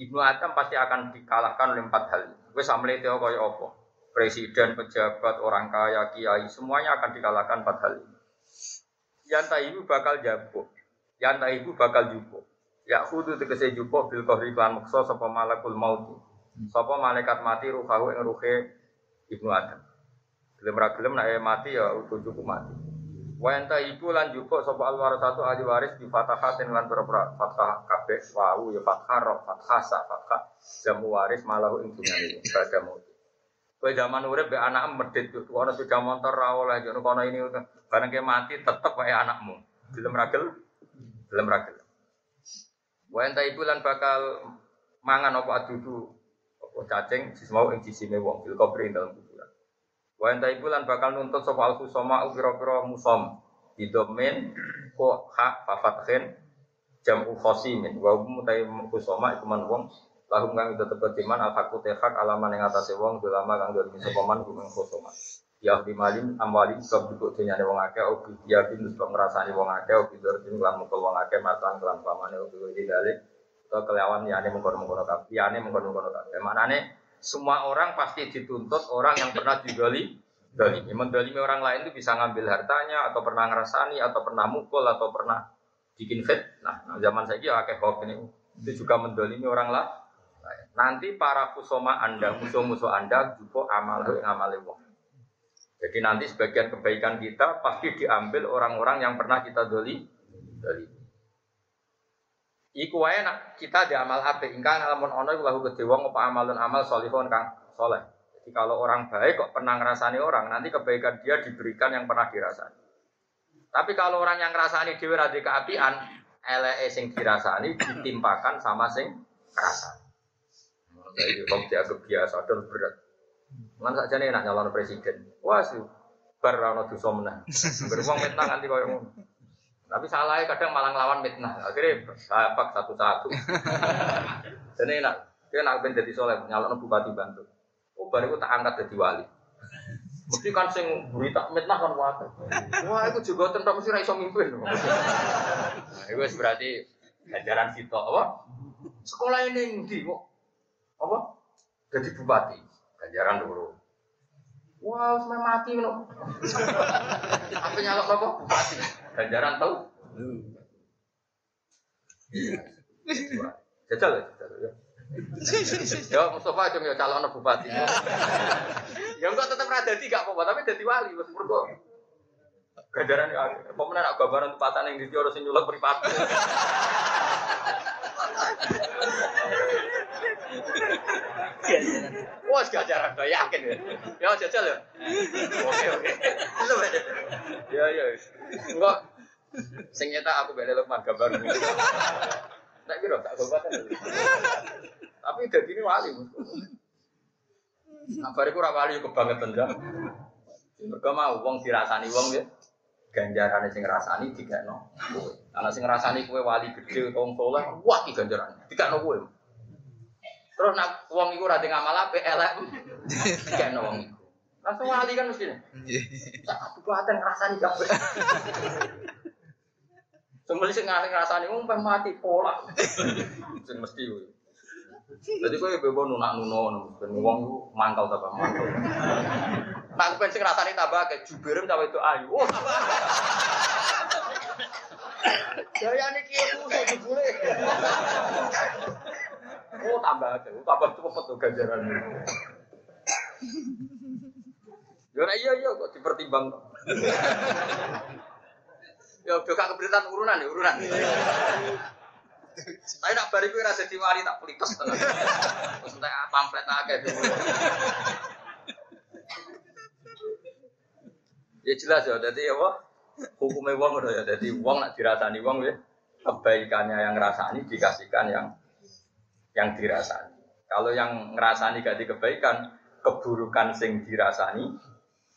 Ibnu Adam pasti akan dikalahkan oleh empat hal. Wis samlete kaya apa? presiden, pejabat, orang kaya, kiai, semuanya akan dikalahkan empat hal ini. Yang ibu bakal jabuk, yang ibu bakal jubuk. Ya khudu tegese jubuk bil kohri klan mukso sapa malakul maut. Sapa malaikat mati ruhahu ing ruhe Ibnu Adam. Gelem ra gelem nek mati ya cukup mati. Wa enta ibu lan jupuk sapa alwar satu ahli waris di fatahatin lan berapa fathah kabeh wawu ya fathah ro fathah sa jamu waris malahu ing dunyane pada maut. Kowe zaman urip be anak medit tuh, ono sepeda motor ra oleh jono kono ini bareng ke mati tetep wae anakmu. Gelem ragel, gelem. Wa enta ibu lan bakal mangan apa adudu apa cacing sismau ing sisine wong bil kubri dalam kuburan. Wa enta ibu lan bakal nuntut sapa al khusama pira-pira musom. Didomen ko hak fafathin jamu khosimin wa mutai khusama iku man wong lahum kang itu tebet iman al hakku hak alaman yang atas wong ulama kang dari sopaman kumeng kosoma ya di malim amwali sebab duduk dunyane wong akeh obi dia bin sebab ngrasani wong akeh obi dorjin lan mukul wong akeh matan kelan pamane obi atau kelawan yane mengkono-mengkono kabeh yane mengkono-mengkono kabeh. Manane semua orang pasti dituntut orang yang pernah digali dalimi mendalimi orang lain itu bisa ngambil hartanya atau pernah ngerasani atau pernah mukul atau pernah bikin fit nah zaman saya kira akeh hoax ini itu juga mendalimi orang lah Nanti para kusoma Anda, musuh-musuh Anda juga amal yang amal. Jadi nanti sebagian kebaikan kita pasti diambil orang-orang yang pernah kita doli. Iku wae nak kita di amal apik ingkang lamun ana iku lahu gede wong apa amalun amal salihun kang soleh. Jadi kalau orang baik kok pernah ngerasani orang, nanti kebaikan dia diberikan yang pernah dirasani. Tapi kalau orang yang ngerasani dhewe ra keapian, eleke sing dirasani ditimpakan sama sing ngrasani. Jadi kok dianggap biasa dan berat. Mana saja nih nak nyalon presiden. Wah sih, bar rano dosa. Beruang mitnah nanti kau yang tapi salahnya kadang malah ngelawan mitnah. Akhirnya sahabat satu-satu. (laughs) Jadi nak dia nak ben jadi soleh nyalon bupati Bantul. Oh baru tak angkat jadi wali. Mesti kan sing berita mitnah kan wae. Wah, itu juga tentang mesti ra iso mimpin. (laughs) Nah, itu berarti ajaran sitok apa? Sekolah ini ndi kok apa? Jadi bupati. Ganjaran dulu. Wah, wow, sampai mati no. (laughs) Apa nyalok apa? Bupati. Ganjaran tahu? Jajal ya, jajal ya. Ya Mustafa aja ya calon bupati. ya enggak tetap ada tiga apa tapi jadi wali wis mergo. Ganjaran ya, pemenang aku gambaran tempatan yang di harus nyulek pripati. Wah, gajaran do yakin ya. Ya jajal ya. Oke oke. Ya ya. Enggak. Sing nyetak aku beda Lukman gambar. Tak kira tak gobatan. Tapi dadi ini wali. Nah, bariku ora wali kebangetan ya. Mergo mau wong dirasani wong ya. Ganjarane sing ngrasani dikekno kowe. Ana sing ngrasani kowe wali gedhe wong saleh, wah iki ganjarane. Dikekno kowe. Terus nak wong iku ora ngamal apik elek. Dikekno wong iku. Langsung wali kan mesti. Tak kabupaten ngrasani kabeh. Sembeli sing ngrasani wong mati pola. Sing mesti kowe. Jadi kowe bebo nunak-nuno ben wong mangkal ta mangkal. Nak ben sing rasane tambah ke jubirim cawe itu ayu. (laughs) Daya niki aku jebule. Oh tambah aja, tambah cukup tuh ganjaran. Yo iya iya kok dipertimbang. Yo udah keberitaan urunan ya urunan. Tapi nak bariku ora dadi wali tak pelites tenan. Terus entek pamflet akeh. Ya jelas ya, jadi apa? Hukumnya wong udah ya, jadi wong nak dirasani wong ya, kebaikannya yang ngerasani dikasihkan yang yang dirasani. Kalau yang ngerasani gak di kebaikan, keburukan sing dirasani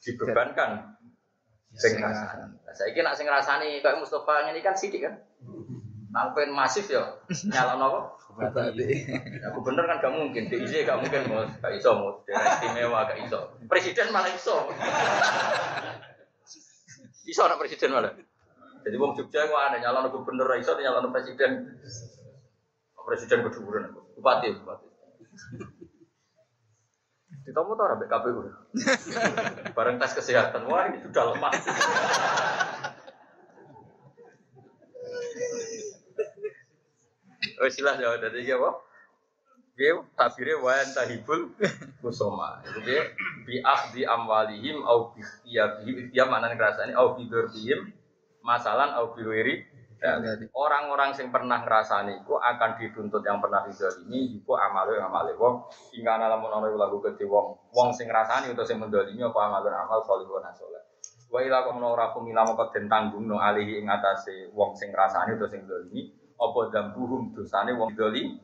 dibebankan sing ngrasani. Nah, Saiki nak sing ngrasani kayak Mustafa ini kan sidik kan. Nangpen masif ya, nyala nopo? Ya, gubernur kan gak mungkin, DIC gak mungkin mau gak iso mau daerah istimewa gak iso. Presiden malah iso. Iso anak presiden malah. Jadi wong Jogja kok ada nyala gubernur ra iso nyala presiden. Presiden keduduran, bupati, bupati. Ditomo tau rabe KPU. Bareng tes kesehatan, wah ini sudah lemah. Oh silah jawab dari dia apa? Dia tabirnya wayan tahibul. Kusoma. Dia bi di amwalihim au bi iyabihim dia mana ngerasani au bi durbihim masalan au bi wiri Ya, orang-orang yang pernah ngerasani itu akan dituntut yang pernah didolimi itu amalu yang amale wong hingga dalam menawi lagu gede wong wong sing ngerasani atau sing mendolimi apa amalun amal solihun soleh wa ila kum ora kum ila moko den tanggung no alihi ing atase wong sing ngrasani utawa sing dolimi apa dambuhum dosane wong dolimi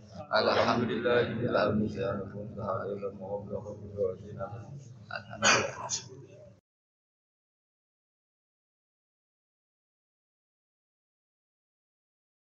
sallam. Alhamdulillahil alamin Alhamdulillahil Alhamdulillahil Alhamdulillah